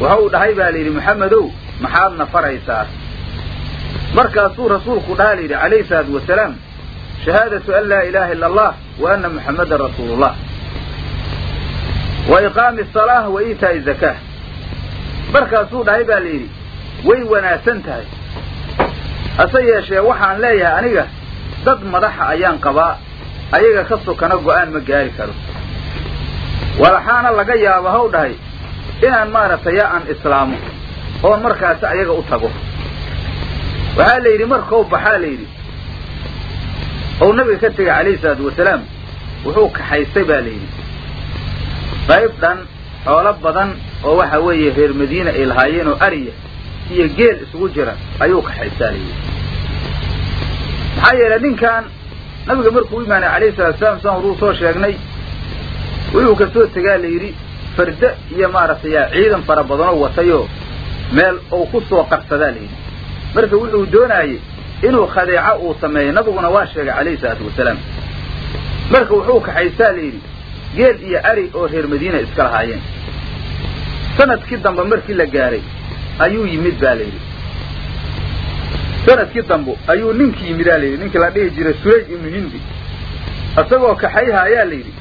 wuxuu dhahay baa la yidhi maxamedow maxaadna faraysaa markaasuu rasuulku dhahaa la yidhi calayhi salaatu wasalaam shahaadatu an laa ilaaha illa allah wa anna muxammadan rasuulullah. Wa iqaami asalaah wa iitaa'i zakaa markaasuu dhahay baa la yidhi way wanaagsan tahay. Hase yeeshee waxaan leeyahay aniga dad madaxa ayaan qabaa ayaga ka sokana go'aan ma gaari karo. Walaxaana laga yaaba haw dhahay inaan maaragtay yaa aan islaamo oon markaasi ayaga u tago waxaa la yidhi markau baxaa la yidhi. Ou nabiga ka tegay calayhi salaatu wasalaam wuxuu kaxaystay baa la yidhi. Qayb dhan xoolo badan oo waxa weeye reer madiina ay lahaayeen oo ariya iyo geel isugu jira ayuu kaxaystaa la yidhi. Maxaa yeelay ninkan nabiga markuu u imaanay calayhi salatu wasalaam saan horuu soo sheegnay wuxuu ka soo tegaa la yidhi farda iyo maaragtay ciidan fara badanoo watayoo meel uu ku soo qarsadaa la yidhi marka wuxuu doonaayey inuu khadeeco uu sameeyo. Nabiguna waa sheegay calayhi salaatu wasalaam. Marka wuxuu kaxaystaa la yidhi geel iyo ari oo reer madiina iska lahaayeen. Sanadkii dambe markii la gaaray ayuu yimid baa la yidhi. Sanadkii dambe ayuu ninkii yimidaa la yidhi. Ninkii la dhihi jiray surayj ibnu hindi. Isagoo kaxayha ayaa la yidhi.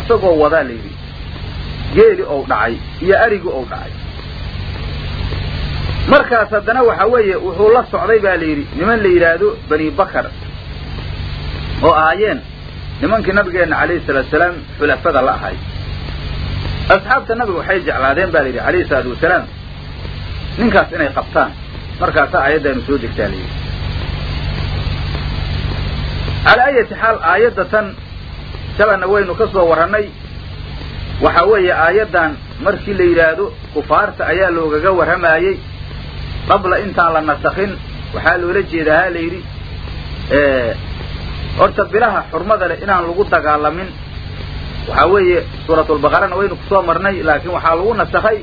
Isagoo wadaa la yidhi. Geeli ou dhacay iyo arigii ou dhacay markaas haddana waxa weeye wuxuu la socday baa la yidhi niman la yidhaahdo bani bakar oo ahaayeen nimankii nabigeenna calayhi salaatu wasalaam xulafada la ahay. Asxaabta nabiga waxay jeclaadeen ba la yidhi calayhi salaatu wasalaam ninkaas inay qabtaan markaasaa aayaddaanu soo degtaa la yidhi. Calaa ayati xaal aayadda tan shalana waynu ka soo warrannay waxa weeye aayaddan markii la yidhaahdo kufaarta ayaa loogaga warramaayey qabla intaan la nasakhin waxaa loola jeedaa ha yidhi horta bilaha xurmada leh inaan lagu dagaalamin waxaa weeye suuratulbaqarana waynu ku soo marnay laakiin waxaa lagu nasakhay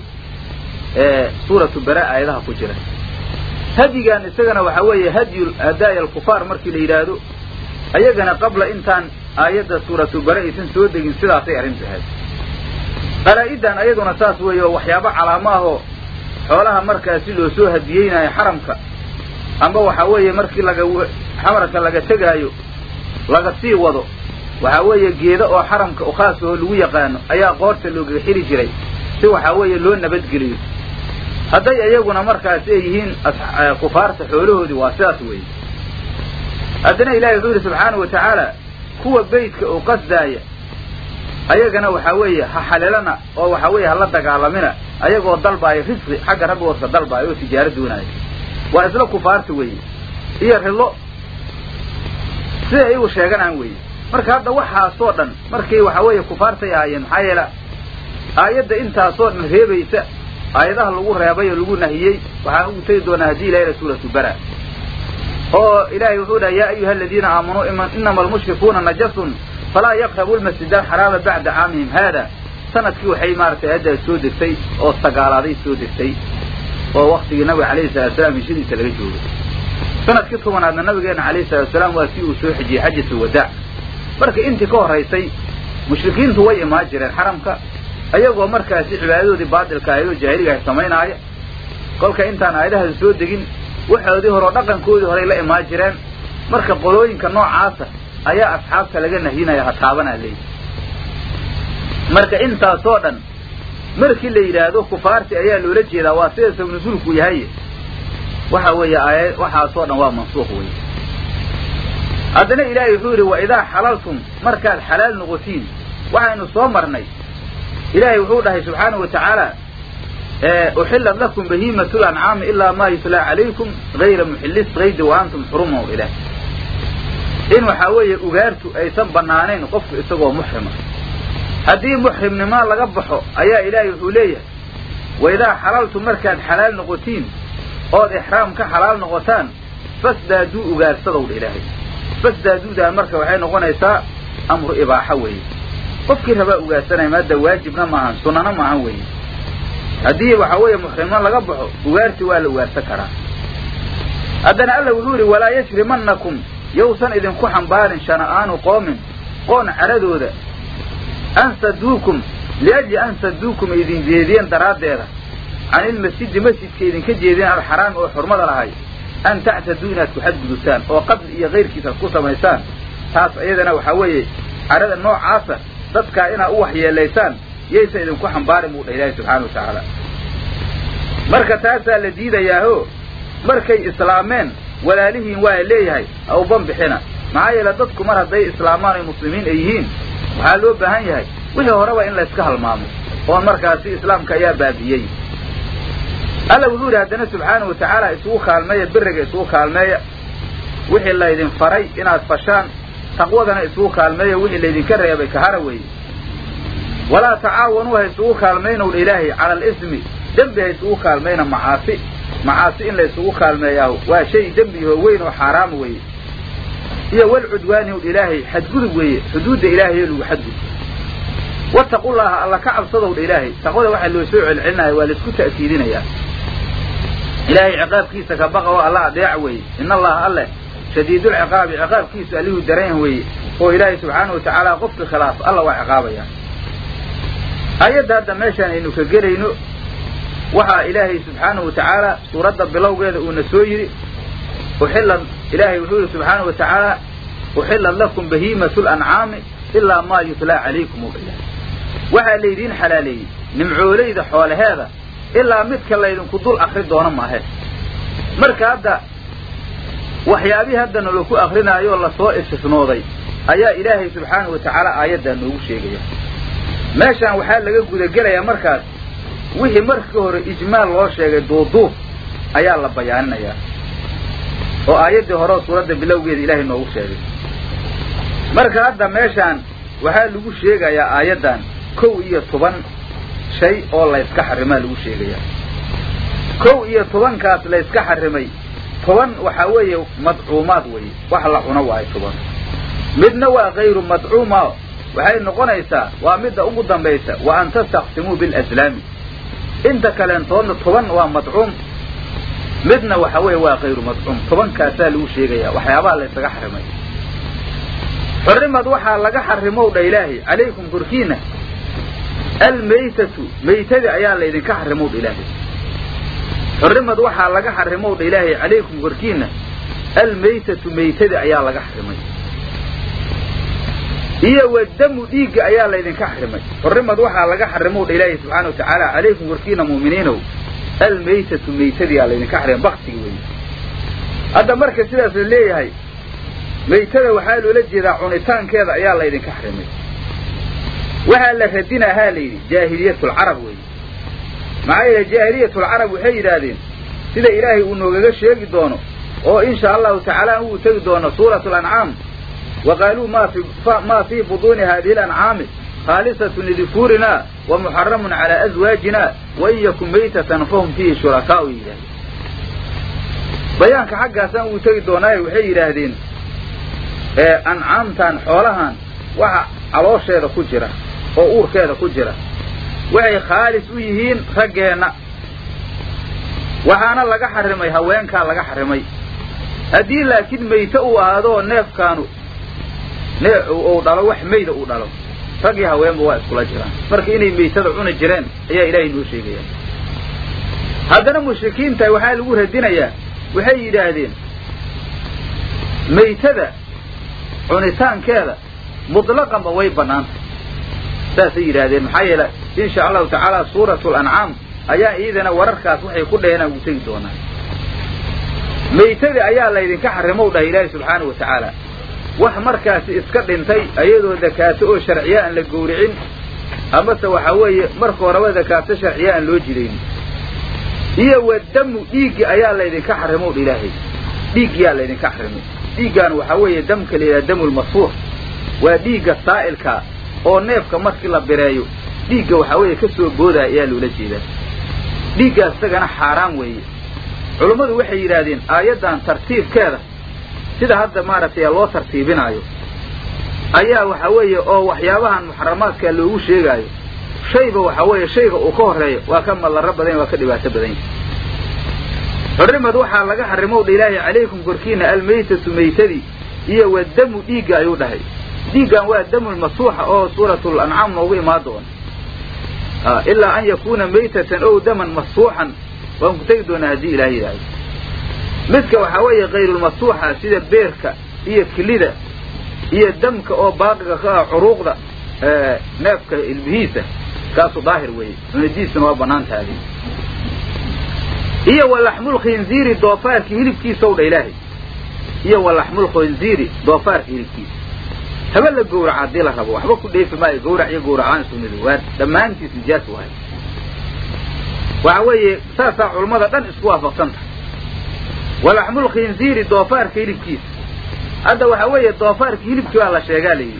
suuratu bara aayadaha ku jira. Hadyigan isagana waxaa weeye hadyu hadaaya alkufaar markii la yidhaahdo ayagana qabla intaan aayadda suuratu bara aysan soo degin sidaasay arrintu ahayd qalaa-idan ayaduna saas weeye oo waxyaabo calaamo ahoo xoolaha markaasi loo soo hadiyeynayo xaramka amba waxa weeye markii laga xamarka laga tegaayo laga sii wado waxaa weeye geedo oo xaramka ukhaas oo lagu yaqaano ayaa qoorta loogaga xiri jiray si waxaa weeye loo nabadgeliyo. Hadday iyaguna markaasi ay yihiin kufaarta xoolahoodii waa sidaas weeye. Haddana ilahay wuxuu yidhi subxaana wa tacaala kuwa beydka oo qasdaaya ayagana waxaa weeye ha xalilana oo waxaa weeye hala dagaalamina ayagoo dalbaaya risqi xagga rabbigoodka dalbaaya oo tijaaro doonaya waa isla kufaarta weeye iyo rilo siday iyagu sheeganaan weeye. Marka hadda waxaasoo dhan markay waxaa weeye kufaartay ahaayeen maxaa yeele aayadda intaasoo dhan reebaysa aayadaha lagu reebay oo lagu nahiyey waxaan ugu tegi doonaa haddii ilahay suuratu bara. Oo ilahay wuxuu dhaha yaa ayuha aladiina aamanuu inama almushrikuuna najasun falaa yaqrabu lmasjid alxaraama bacda caamihim haada sannadkii waxay maaratay haddaa soo degtay oo sagaalaaday soo degtay oo waktigii nabiga alayhi salatu salaam heshadiisa laga joogay sannadkii tobanaadna nabigeena alayhi salatu salaam waa si uu soo xijiyey xajatu wadaac marka intii ka horaysay mushrikiintu way imaan jireen xaramka ayagoo markaasi cibaadadoodii baatilka ahayd oo ahay samaynaaya kolka intaan aayadahaas soo degin waxoodii hore oo dhaqankoodii horey la imaan jireen. Marka qolooyinka noocaasa ayaa asxaabta laga nahyinaya ha taabanaa leeyi marka intaasoo dhan markii la yidhaahdo kufaarti ayaa loola jeedaa waa sida sabnusulku yahay. Waxa weeye aaya waxaasoo dhan waa mansuuq weeye. Haddana ilaahay wuxuu yidhi wa idaa xalaltum markaad xalaal noqotiin waxaynu soo marnay. Ilaahay wuxuu dhahay subxaana wa tacaala uxillat lakum bahiimatu lancaami ilaa ma yutlaa calaykum gayra muxillis qaydi wa antum xuruma ilah in waxaa weeye ugaartu aysan banaanayn qofku isagoo muxrima haddii muxrimnimo laga baxo ayaa ilaahay wuxuu leeyahay waidaa xalaltum markaad xalaal noqotiin ood ixraam ka xalaal noqotaan fasdaaduu ugaarsadowdha ilaahay. Fasdaaduudaan marka waxay noqonaysaa amru ibaaxa weeye. Qofkii rabaa ugaarsanaya maada waajibna maahan sunnana maahan weeye. Haddii waxaa weeye muxrimnimo laga baxo ugaarti waa la ugaarsan karaa. Haddana alla wuxuu yidhi walaa yajrimanakum yowsan idinku xambaarin shana'aanu qoomin qoon caradooda an saduukum liajli an saduukum idin jeediyeen daraaddeeda can ilmasjidi masjidka idinka jeediyeen alxaraami oo xurmada lahay an tactaduu inaad ku xadgudubtaan oo qatli iyo kayrkiis aad ku samaysaan taas iyadana waxaa weeye carada noocaasa dadkaa inaad u waxyeelaysaan yaysa idinku xambaarin buu dha ilaahi subxaana wa tacaala marka taasaa la diidayaaho markay islaameen walaalihiin waa leeyahay awban bixina maxaa yeele dadku mar hadday islaamaan ay muslimiin ay yihiin waxaa loo baahan yahay wixii horeba in layska halmaamo oon markaasi islaamka ayaa baabiyey alla wuxuu yidhi haddana subxaana wa tacaala isugu kaalmeeya beriga isugu kaalmeeya wixii laydin faray inaad fashaan taqwadana isugu kaalmeeya wixii laydinka reebay kahara weeye. Walaa tacaawanuu ha isugu kaalmaynowdha ilaahay cala alismi dembi ha isugu kaalmayna macaasi macaasi in la isugu kaalmeeyaaho waa shay dembiho weyn oo xaaraama weeye iyo walcudwaani owdha ilaahay xadgudub weeye. Xuduudda ilaahayo lagu xadgudub wattaqullaaha alla ka cabsadowdha ilaahay. Taqwada waxaa loo soo celcelinaya waa la isku ta'kiidinayaa ilaahay ciqaabkiisa ka baqa oo alla adeeca weeye. Ina allaha alleh shadiidulciqaabi ciqaabkiisu allihuu daran weeye. Oo ilaahay subxaana wa tacaala qofka khilaaf alla waa ciqaabaya. Aayadda hadda meeshaan aynu ka gelayno waxaa ilaahay subxaanahu wa tacaala suuradda bilowgeeda uuna soo yidhi uxilad ilaahay wuxuu yidhi subxaana wa tacaala lakum bahiimatu lancaami ilaa maa yutlaa calaykum ilah waxaa laydiin xalaaleeyey nimcoolayda xoolaheeda ilaa midka laydinku dul akri doono maahe marka hadda waxyaabihii hadda nalaku akrinaayo la soo istisnooday ayaa ilaahay subxaana wa tacaala aayaddaa noogu sheegaya meeshaan waxaa laga gudagelayaa markaas wixii markii hore ijmaal loo sheegay duuduub ayaa la bayaaninayaa oo aayaddii hore oo suuradda bilowgeeda ilaahay noogu sheegay. Marka hadda meeshaan waxaa lagu sheegayaa aayaddan kow iyo toban shay oo layska xarimaa lagu sheegayaa. Kow iyo tobankaas layska xarimay toban waxaa weeye madcuumaad weeye wax la cuno waayo toban. Midna waa kayru madcuuma waxay noqonaysaa waa midda ugu dambaysa wa an tastaqsimuu bilaslaami inta kaleentoodna toban waa madcuum midna waxa weeye waa kayru madcuum tobankaasaa lagu sheegayaa waxyaabaha laysaga xarimay. Xurimad waxaa laga xarimow dha ilaahay calaykum korkiina almaytatu maytadi ayaa laydinka xarimow dha ilaahay. Xurimad waxaa laga xarimow dha ilaahay calaykum korkiina almaytatu maytadi ayaa laga xarimay iyo wadamu dhiigga ayaa laydinka xarimay xurimad waxaa laga xarimow dha ilaahi subxaana wa tacaala calaykum warkiina mu'miniinow almaytatu maytadiyaa laydinka xarimay baktigi weeye hadda marka sidaas la leeyahay maytada waxaa loola jeedaa cunitaankeeda ayaa laydinka xarimay. Waxaa la radinahaa la yidhi jaahiliyatulcarab weeye maxaa yeele jaahiliyatulcarab waxay yidhaahdeen sida ilaahay uu noogaga sheegi doono oo insha allahu tacaala uu tegi doono suuratu lancaam wa qaaluu maa fii buduuni hadihi lancaami khaalisatun lidukuurina wa muxaramun calaa azwaajina wa in yakun maytatan fahum fiihi shurakaau yidhahdeen bayaanka xaggaasaan uu tegi doonaaye waxay yidhaahdeen ancaamtan xoolahan waxa caloosheeda ku jira oo uurkeeda ku jira. Waxay khaalis u yihiin raggeenna. Waxaana laga xarimay haweenkaa laga xarimay. Haddii laakiin mayte uu ahaadoo neefkaanu uu dhalo wax mayda uu dhalo raggii haweenba waa iskula jiraan. Marka inay maytada cuni jireen ayaa ilaahay noo sheegaya. Haddana mushrikiinta waxaa lagu radinayaa waxay yidhaahdeen maytada cunitaankeeda mutlaqanba way bannaantay saasay yidhaahdeen maxaa yeele insha allahu tacaala suuratu lancaam ayaa iyadana wararkaas waxay ku dhaheen aan ugu tegi doonaa. Maytadii ayaa laydinka xarimow dhahay ilaahi subxaana wa tacaala wax markaasi iska dhintay ayadoo dakaato oo sharciya aan la gowricin amase waxaa weeye marka horeba dakaato sharciya aan loo jidaynin iyo wadamu dhiiggi ayaa laydinka xarimow dha ilaahay dhiiggiyaa laydinka xarimay dhiiggaan waxaa weeye damka la yidhaha damulmasfuux waa dhiigga saa'ilka oo neefka markii la bireeyo dhiigga waxaa weeye ka soo boodaya ayaa loola jeedaa. Dhiiggaas isagana xaaraan weeye. Culummadu waxay yidhaahdeen aayaddan tartiibkeeda sida hadda maaragtay loo tartiibinaayo. Ayaa waxaa weeye oo waxyaabahan muxaramaadka loogu sheegaayo. Shayba waxaa weeye shayga uu ka horreeyo waa ka mallarro badan waa ka dhibaato badan. Xurimad waxaa laga xarimow dha ilaahay calaykum korkiina almaytatu maytadii iyo wadamu dhiigga ayuu dhahay. Dhiiggan waa damulmasuuxa oo suuratul ancaam noogu imaan doona ilaa an yakuuna maytatan ow daman masuuxan. Waan ku tegi doonaa haddii ilaah yidhaahdo midka waxaa weeye kayrulmasuuxa sida beerka iyo kilida iyo damka oo baaqiga ka ah curuuqda neefka ilbihiisa kaasu daahir weeye. Cunadiisuna waa bannaan tahay iyo walaxmulkhinziiri doofaarki hilibkiisaw dha ilaahay. Iyo walaxmulkhinziiri doofaarka hilibkiisa. Haba la gowraca haddii la rabo. Waxba ku dheefi maayo. Gowrac iyo gowracaan isu mid waa dhammaantiis nijaas wahay waxa weeye saasaa culummada dhan isku waafaqsan tahay walaxmulkhinziiri doofaarka hilibkiisa. Hadda waxaa weeye doofaarka hilibkii baa la sheegaa layidhi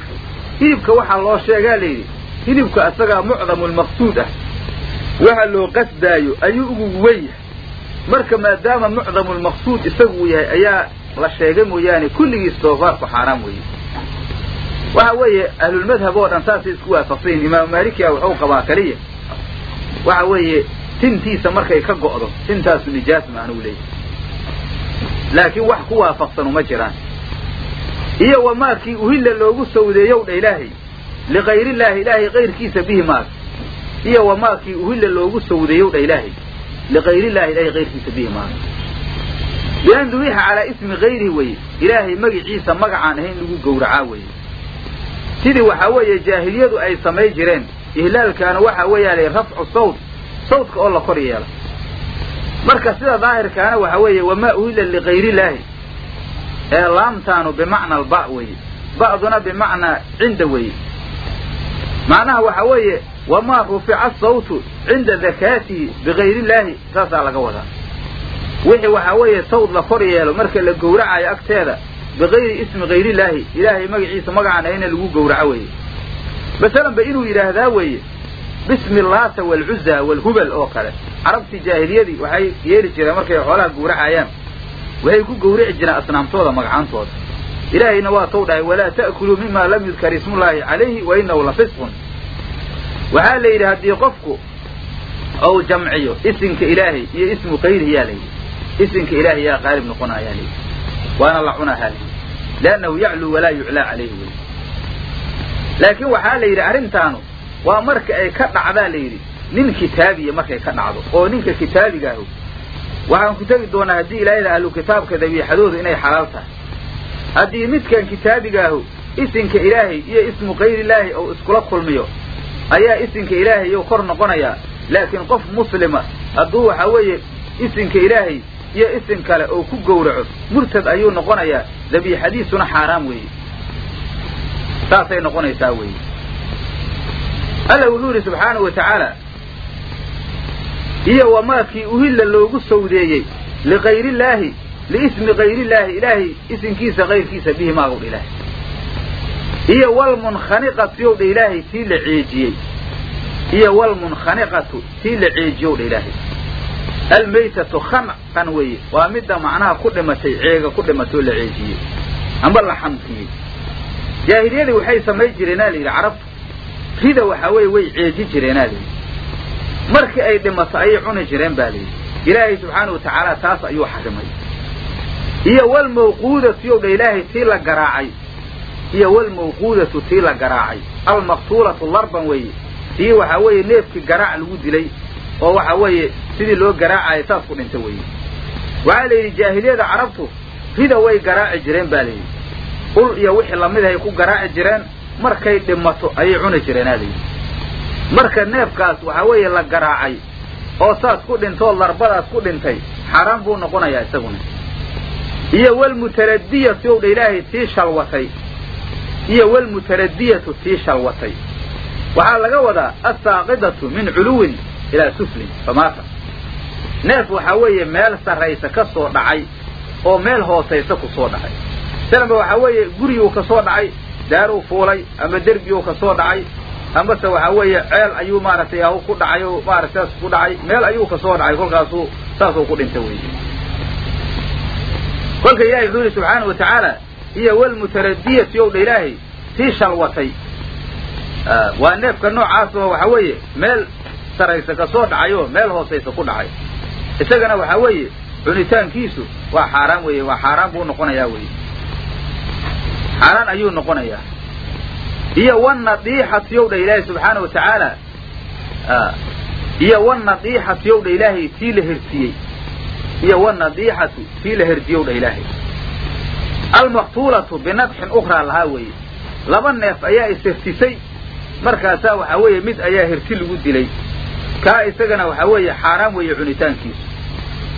hilibka waxaa loo sheegaa layidhi hilibka isagaa mucdamulmaqsuud ah. Waxa loo qasdaayo ayuu ugu wen yahay. Marka maadaama mucdamulmaqsuud isagu uu yahay ayaa la sheegay mooyaane kulligiis doofaarku xaaraam weeye. Waxa weeye ahlulmadhab oo dhan saasay isku waafaqsan yihiin imaamu maalikia wuxuu qabaa kaliya. Waxa weeye tintiisa markay ka go'do tintaasu nijaas maanuu leeyahy laakiin wax ku waafaqsanu ma jiraan. Iyo wamaakii uhilla loogu sawdeeyow dha ilaahay. Likayriillaahi ilaahay kayrkiisa bihi maag iyo wamaakii uhilla loogu sawdeeyow dha ilaahay. Likayrillahi ilahay kayrkiisa bihi maag bian dubixa calaa ismi kayrihi weye ilaahay magiciisa magacaan ahayn lagu gowracaa weye sidii waxaa weeye jaahiliyadu ay samay jireen. Ihlaalkaana waxa weeyaa rafcu sawt. Sawtka oo la kor yeelo marka sida daahirkaana waxa weeye wamaa uhilla likayriillaahi ee laamtaanu bimacna alba weeye. Ba'duna bimacnaa cinda weeye. Macnaha waxa weeye wamaa rufica sawtu cinda dakaatihi bikayrillaahi saasaa laga wadaa. Wixii waxaa weeye sawd la kor yeelo marka la gowracayo agteeda bikayri ismi kayrillaahi ilaahay magaciisa magacaan ahayna lagu gowraco weeye. Masalan ba inuu yidhaahdaa weeye bismi laata waalcuzza waalhubal oo kale. Carabtii jaahiliyadii waxay yeeli jireen markay xoolaha gowracayaan waxay ku gowrici jireen asnaamtooda magacaantooda. Ilaahayna waa tou dhahay walaa ta'kuluu mima lam yudkar ismullaahi calayhi wa inahu la fisqun. Waxaa la yidhi haddii qofku ou jamciyo isimka ilaahay iyo ismu kayrihi yaa layidhi isimka ilaahay yaa qaalib noqona ayaa layidhi waana la cunahaa layidhi liannahu yacluu walaa yuclaa calayhi wey laakiin waxaa la yidhi arrintaanu waa marka ay ka dhacdaa la yidhi nin kitaabiya markay ka dhacdo oo ninka kitaabigaahu waxaan ku tegi doonaa haddii ilaahayda ahlu kitaabka dabiixadoodu inay xalaal tahay. Haddii midkan kitaabigaahu isinka ilaahay iyo ismu kayrillaahi ou iskula kulmiyo ayaa isinka ilaahay iyou kor noqonayaa laakiin qof muslima hadduu waxa weeye isinka ilaahay iyo isin kale oo ku gowraco murtad ayuu noqonayaa dabiixadiisuna xaaraam weeye. Saasay noqonaysaa weeye alla wuxuu yidhi subxaanahu wa tacaala iyo wamaakii uhilla loogu sawdeeyey likayriillaahi liismi kayrillaahi ilaahay isinkiisa kayrkiisa bihi maagow dha ilaahay iyo walmunkhaniqatu yow dha ilaahay tii la ceejiyey. Iyo walmunkhaniqatu tii la ceejiyow dha ilaahay. Almaytatu khanqan weeye waa midda macnaha ku dhimatay ceega ku dhimatay oo la ceejiyey amba la xamkiyey jaahiliyadii waxay samayn jireenaa la yidhi carabtu rida waxaa weeye way ceeji jireenaa layidhi markii ay dhimato ayay cuni jireen baa layidhi ilaahay subxaanau watacaala taas ayuu xarimay. Iyo walmawquudatu yow dha ilaahay tii la garaacay. Iyo walmawquudatu tii la garaacay. Almaqtuulatu larban weeye. Tii waxaa weeye neefkii garaac lagu dilay. Oo waxa weeye sidii loo garaacayo saas ku dhinta weeye. Waxaa la yidhi jaahiliyada carabtu rida way garaaci jireen baa layidhi ul iyo wixii lamidahay ku garaaci jireen markay dhimato ayay cuni jireen aa layidhi marka neefkaas waxaa weeye la garaacay oo saas ku dhintoo larbadaas ku dhintay xaaraan buu noqonayaa isaguna. Iyo walmutaradiyatu yow dha ilaahay tii shalwatay. Iyo walmutaradiyatu tii shalwatay. Waxaa laga wadaa assaaqidatu min culuwin ilaa suflin famaata. Neef waxaa weeye meel sarraysa ka soo dhacay oo meel hoosaysa ku soo dhacay. Sanaba waxaa weeye guriguu ka soo dhacay daaruu fuulay ama derbiguu ka soo dhacay ambase waxaa weeye ceel ayuu maaragtay ahu ku dhacay oo maarata saas ku dhacay meel ayuu ka soo dhacay kolkaasuu saasuu ku dhinta wey kolka ilahay wuxuu yihi subxaana wa tacaala iyo walmutaradiyatu yow dha ilaahay tii shalwatay waa neefka noocaas oo waxaa weeye meel saraysa ka soo dhacay oo meel hoosaysa ku dhacay. Isagana waxaa weeye cunitaankiisu waa xaaraan weeye waa xaaraan buu noqonayaa weye xaaraan ayuu noqonayaa. Iyo wanadiixatu yow ilaahay subxaana wa tacaala iyo wanadiixatu yow ilaahay tii la hertiyey iyo wanadiixatu tii la herdiyow dha ilaahay almaqtuulatu binadxin ukhraa lahaa weeye. Laba neef ayaa ishertisay markaasaa waxaa weeye mid ayaa herti lagu dilay. Kaa isagana waxaa weeye xaaraan weeye cunitaankiisu.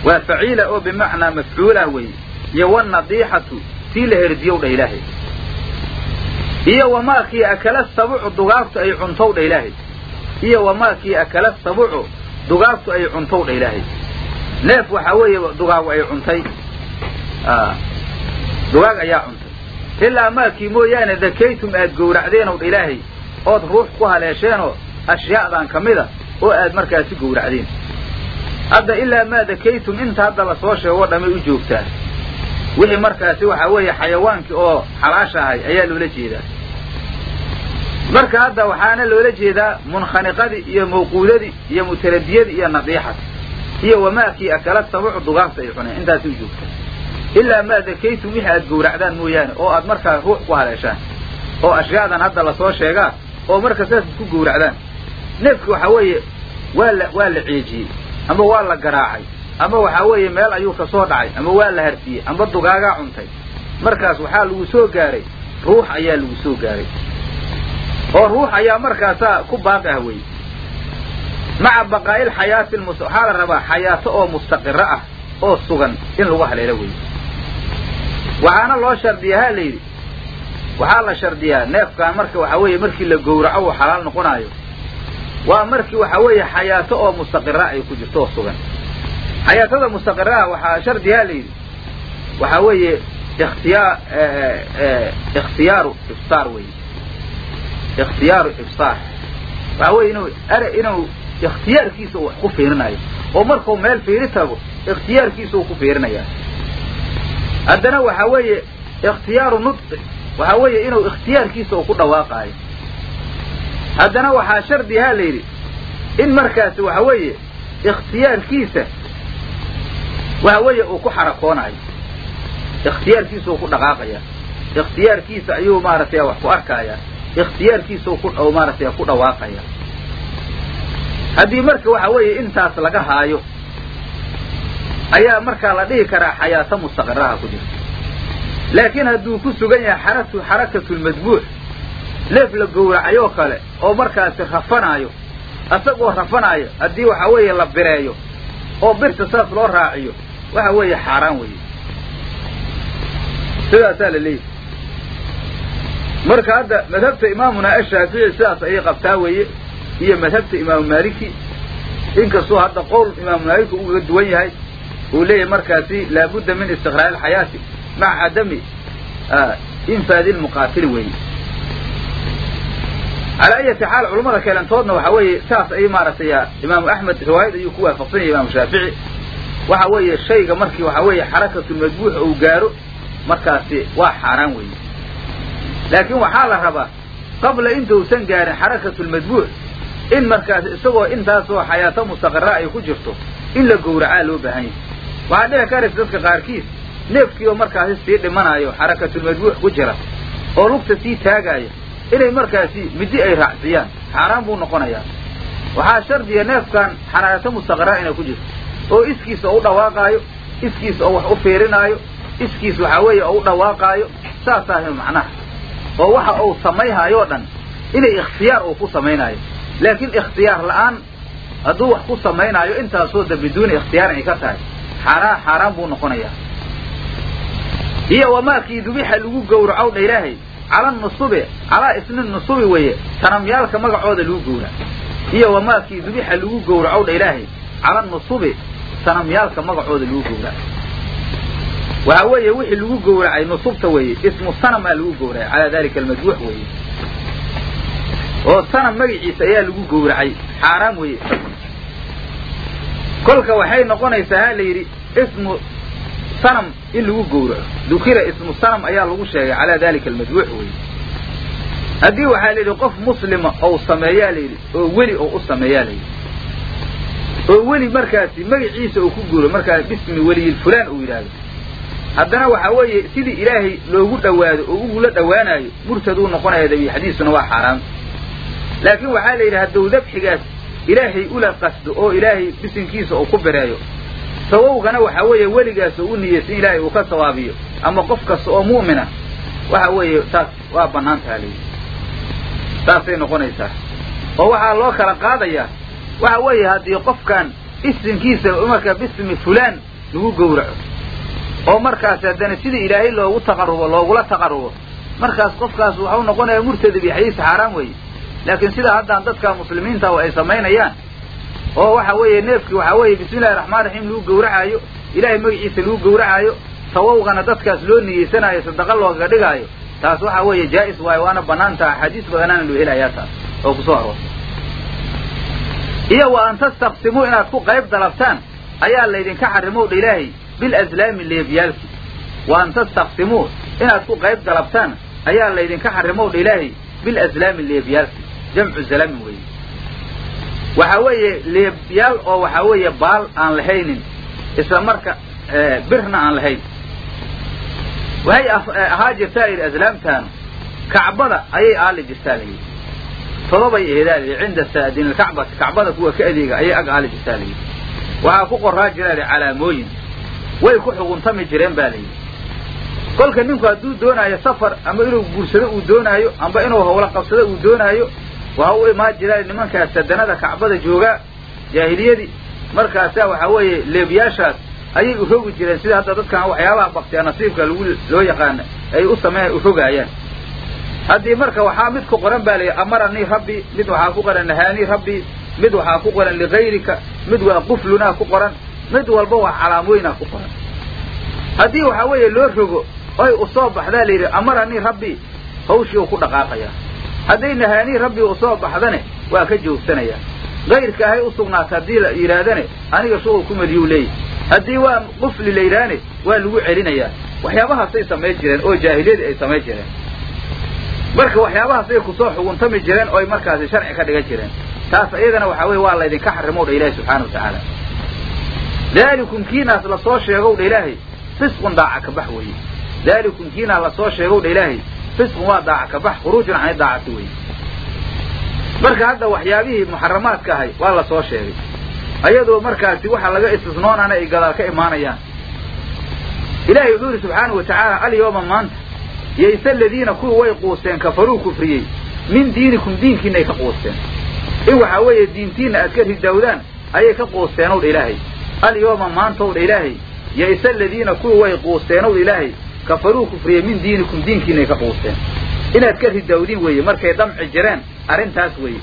Waa faciila oo bimacnaa mafcuulah weeye. Iyo wanadiixatu tii la herdiyow dha ilaahay iyo wamaakii akala sabucu dugaagtu ay cuntow dha ilaahay. Iyo wamaakii akala sabucu dugaagtu ay cuntow dha ilaahay. Neef waxaa weeye dugaagu ay cuntay. Dugaag ayaa cuntay. Ilaa maakii mooyaane dakaytum aad gowracdeenow dha ilaahay. Ood ruux ku haleesheenoo ashyaadan ka mida oo aad markaasi gowracdeen. Hadda ilaa maa dakaytum inta hadda la soo sheegoo dhamay u joogtaa. Wixii markaasi waxaa weeye xayawaankii oo xalaasha ahay ayaa loola jeedaa marka hadda waxaana loola jeedaa munkhaniqadii iyo mawquudadii iyo mutaradiyadii iyo nadiixati iyo wamaakii akala sabucu dugaagta ay cuneen intaasi u joogtaa ilaa maa dakaytum wixii aad gowracdaan mooyaane oo aad markaa ruux ku haleeshaan. Oo ashyaadan hadda la soo sheegaa oo marka saas isku gowracdaan. Neefki waxaa weeye waa la waa la ceejiyey ama waa la garaacay ama waxaa weeye meel ayuu ka soo dhacay ama waa la hartiyey amba dugaagaa cuntay. Markaas waxaa lagu soo gaaray ruux ayaa lagu soo gaaray oo ruux ayaa markaasaa ku baaqi ah wey maca baqaa'il xayaati waxaa la rabaa xayaato oo mustaqiro ah oo sugan in lagu haleelo wey waxaana loo shardiyaa ha la yidhi. Waxaa la shardiyaa neefkan marka waxaa weeye markii la gowraco uu xalaal noqonaayo waa markii waxaa weeye xayaato oo mustaqira ay ku jirto oo sugan. Xayaatada mustaqiraha waxaa shardiyaa la yidhi. Waxaa weeye ikhtiyaa ikhtiyaaru ifsaar wey ikhtiyaaru ifsaar waxaa weye inuu are inuu ikhtiyaarkiisa wax ku fiirinayo oo markuu meel fiiri tago ikhtiyaarkiisa uu ku fiirinaya haddana waxaa weeye ikhtiyaaru nudqi waxaa weeye inuu ikhtiyaarkiisa uu ku dhawaaqaayo haddana waxaa shardihaa la yidhi in markaasi waxa weeye ikhtiyaarkiisa waxa weeye uu ku xarakoonayo ikhtiyaarkiisa uu ku dhaqaaqaya ikhtiyaarkiisa ayuu maaragtay wax ku arkaya ikhtiyaarkiisa maaragtay ku dhawaaqaya. Haddii marka waxa weeye intaas laga haayo ayaa markaa la dhihi karaa xayaato mustaqiraha ku jirta laakiin hadduu ku sugan yahay xaratu xarakatulmadbuux leef la gowracayoo kale oo markaasi rafanaayo isagoo rafanaayo haddii waxa weeye la bireeyo oo birta saas loo raaciyo waxa weeye xaaraan weeye. Sidaasaa la leeyahy marka hadda madhabta imaamuna ashaafici sidaas ayay qabtaa weeye iyo madhabta imaamu maaliki. Inkastoo hadda qowl imaamu maaliki uga duwan yahay uu leeyahay markaasi laabudda min istiqraari alxayaati maca cadami infaadi lmuqaatili weeye. Calaa ayati xaal culammada keelantoodna waxa weeye saas ay maaragtay imaamu axmed riwaayad ayuu ku waafaqsanyay imaamu shaafici. Waxa weeye shayga markii waxa weeye xarakatulmadbuux uu gaaro markaasi waa xaaraan weeye laakiin waxaa la rabaa qabla intuusan gaarin xarakatulmadbuux in markaas isagoo intaasoo xayaato mustaqira ay ku jirto in la gowracaa loo baahan yahay. Waxaa dhici karaysa dadka qaarkiis neefkii oo markaasi sii dhimanayo xarakatulmadbuux ku jira oo lugta sii taagaya inay markaasi midi ay raacsiyaan xaaraan buu noqonayaa. Waxaa shardiya neefkan xaraato mustaqira inay ku jirto oo iskiisa oo u dhawaaqaayo iskiis oo wax u fiirinaayo iskiis waxaa weeye oo u dhawaaqaayo saasaa macnaha oo waxa uu samayhaayoo dhan inay ikhtiyaar uu ku samaynaayo. Laakiin ikhtiyaar la'aan hadduu wax ku samaynaayo intaasoo da biduuni ikhtiyaar ay ka tahay xaaraan xaaraan buu noqonayaa. Iyo wamaakii dubixa lagu gowracow dha ilaahay? Cala nusubi calaa isni nusubi weeye tanamyaalka magacooda lagu gowrac iyo wamaakii dubixa lagu gowracow dha ilaahay? Cala nusubi tanamyaalka magacooda lagu gowrac waxa weeye wixii lagu gowracay nusubta weeye ismu sanamaa lagu gowracay calaa dalika almadbuux weeye. Oo sanam magaciisa ayaa lagu gowracay xaaraam weeye. Kolka waxay noqonaysaa ha la yidhi ismu sanam in lagu gowraco. Dukira ismu sanam ayaa lagu sheegay calaa dalika almadbuux weeye. Haddii waxaa la yidhi qof muslima ou sameeyaa la yidhi oo weli ou u sameeyaa la yidhi. Oo weli markaasi magaciisa uu ku guuro markaa bismi weliyilfulaan uu yidhaahdo haddana waxa weeye sidii ilaahay loogu dhowaado oo ugula dhowaanayo murtaduu noqonaya dabiixadiisuna waa xaaraam. Laakiin waxaa la yidhi hadduu dabxigaas ilaahay ula qasdo oo ilaahay bisinkiisa uu ku bireeyo sawowgana waxa weeye weligaas oo u niyeysa in ilaahay uu ka sawaabiyo. Ama qof kasta oo mu'mina waxa weeye taas waa bannaan taha layidhi saasay noqonaysaa. Oo waxaa loo kala qaadayaa waxa weeye haddii qofkan isinkiisa markaa bismi fulaan lagu gowraco oo markaas haddana sidii ilaahay loogu taqarubo loogula taqarubo markaas qofkaas waxau noqonayaa murtada bixadiisa xaaraam weeye. Laakiin sidaa haddaan dadka muslimiinta ay samaynayaan oo waxa weeye neefkii waxaa weeye bismi illahi raxmaan raxiim lagu gowracaayo ilaahay magaciisa lagu gowracaayo sawowgana dadkaas loo niyeysanaayo sadaqa loogaga dhigaayo taas waxa weeye jaa'is waayo waana bannaan taha axaadiis badanaana loo helayaa taas oo ku soo aroortay iyo wa an tastaqsimuu inaad ku qayb dalabtaan ayaa laydinka xarimow dha ilaahay bilaslaami leebyaalki wa an tastaqsimuu inaad ku qayb dalabtaan ayaa laydinka xarimow dha ilaahay bilaslaami leebyaalki jamcu zalamin weeye waxa weeye leebyaal oo waxaa weeye baal aan lahaynin isla marka birna aan lahayn waxay ahaa jirtaa layidhi aslaamtaanu kacbada ayay aali jirtaa layidhi todobay eedaa layidhi cinda saadin alkacbati kacbada kuwa ka adeega ayay ag aali jirtaa layidhi waxaa ku qoraa jiraa layidhi calaamooyin way ku xuguntami jireen ba layidhi kolka ninku hadduu doonaayo safar ama inuu guursado uu doonaayo amba inuu howlo qabsado uu doonaayo waxa u imaan jiraa nimankaas sadanada kacbada joogaa jaahiliyadii markaasaa waxaa weeye leebyaashaas ayay urogi jireen sida hadda dadkan waxyaabaha baktiya nasiibka lagu loo yaqaana ay u sameeya urogaayaan haddii marka waxaa mid ku qoran baa layihi amaranii rabbi mid waxaa ku qoran nahaanii rabbi mid waxaa ku qoran ligayrika mid waa quflunaa ku qoran mid walba waa calaamooyinaa ku qoran. Haddii waxaa weeye loo rogo oy u soo baxdaa la yidhi amaranii rabbi hawshii uu ku dhaqaaqayaa hadday nahaanii rabbi u soo baxdane waa ka joogsanayaa gayrka ahay u sugnaata haddii la yidhaahdane aniga shuqul ku madiyuu leeyahy. Haddii waa qufli la yidhaahne waa lagu celinayaa. Waxyaabahaasay samayn jireen oo jaahiliyadii ay samayn jireen. Marka waxyaabahaasay ku soo xuguntami jireen oo ay markaasi sharci ka dhigan jireen. Taas iyadana waxaa weye waa laydinka xarimow dha ilaahi subxaana wa tacaala daalikum kiinaas la soo sheegow dha ilaahay. Fisqun daaca ka bax weeye. Daalikum kiinaa la soo sheegow dha ilaahay. Fisqun waa daaca ka bax khuruujun cani daacati weeye marka hadda waxyaabihii muxaramaadka ahay waa la soo sheegay. Ayadoo markaasi waxa laga istisnoonana ay gadaal ka imaanayaan. Ilaahay wuxuu yidhi subxaanau wa tacaala alyooma maanta yayse aladiina kuwa way quusteen kafaruu kufriyey. Min diinikum diinkiina ay ka quusteen. In waxaa weeye diintiinna aad ka ridawdaan ayay ka quusteen owdha ilaahay alyooma maanta owdha ilaahay yayse aladiina kuwa way quusteen owdha ilaahay kafaruu kufriyey min diinikum diinkiina ay ka quusteen. Inaad ka ridawdin weeye markay damci jireen arrintaas weeye.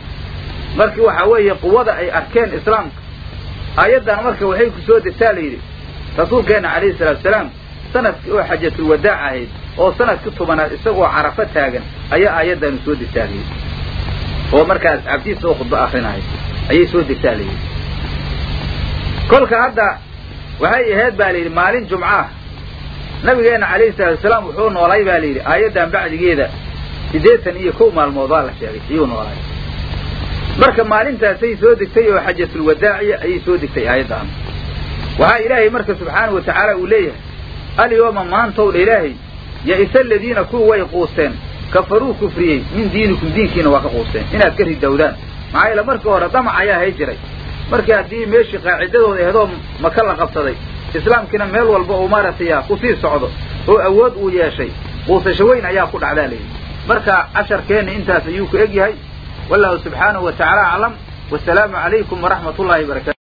Markii waxaa weeye quwada ay arkeen islaamka aayaddan marka waxay ku soo degtaa la yidhi rasuulkeenna calayhi salaatu salaam sannadkii oo xajatul wadaac ahayd oo sannadkii tobanaad isagoo carafo taagan ayaa aayaddaanu soo degtaa layidhi oo markaas cabdiis oo khudbo akrinahay ayay soo degtaa layidhi kolka hadda waxay ahayd baa layidhi maalin jumco ah nabigeenna calayhi salaatu salaam wuxuu noolay baa layidhi aayaddan bacdigeeda siddeetan iyo kow maalmood baa la sheegay iyuu noolay. Marka maalintaasay soo degtay oo xajatul wadaaciya ayay soo degtay aayaddan. Waxaa ilaahay marka subxaanau wa tacaala uu leeyahay alyooma maantowdha ilaahay ya-isa aladiina kuwa way quusteen kafaruu kufriyey min diinikum diinkiina waa ka quusteen inaad ka ridowdaan. Maxaa yeele markii hore damac ayaa hay jiray markii haddii meeshii qaacidadooda aheedoo maka la qabsaday islaamkiina meel walba uu maaragtay ku sii socdo oo awood uu yeeshay quusasho weyn ayaa ku dhacdaa layidhi marka casharkeenna intaas ayuu ku eg yahay wallahu subxaanahu wa tacaala aclam wasalaamu calaykum waraxmat ullahi barakatu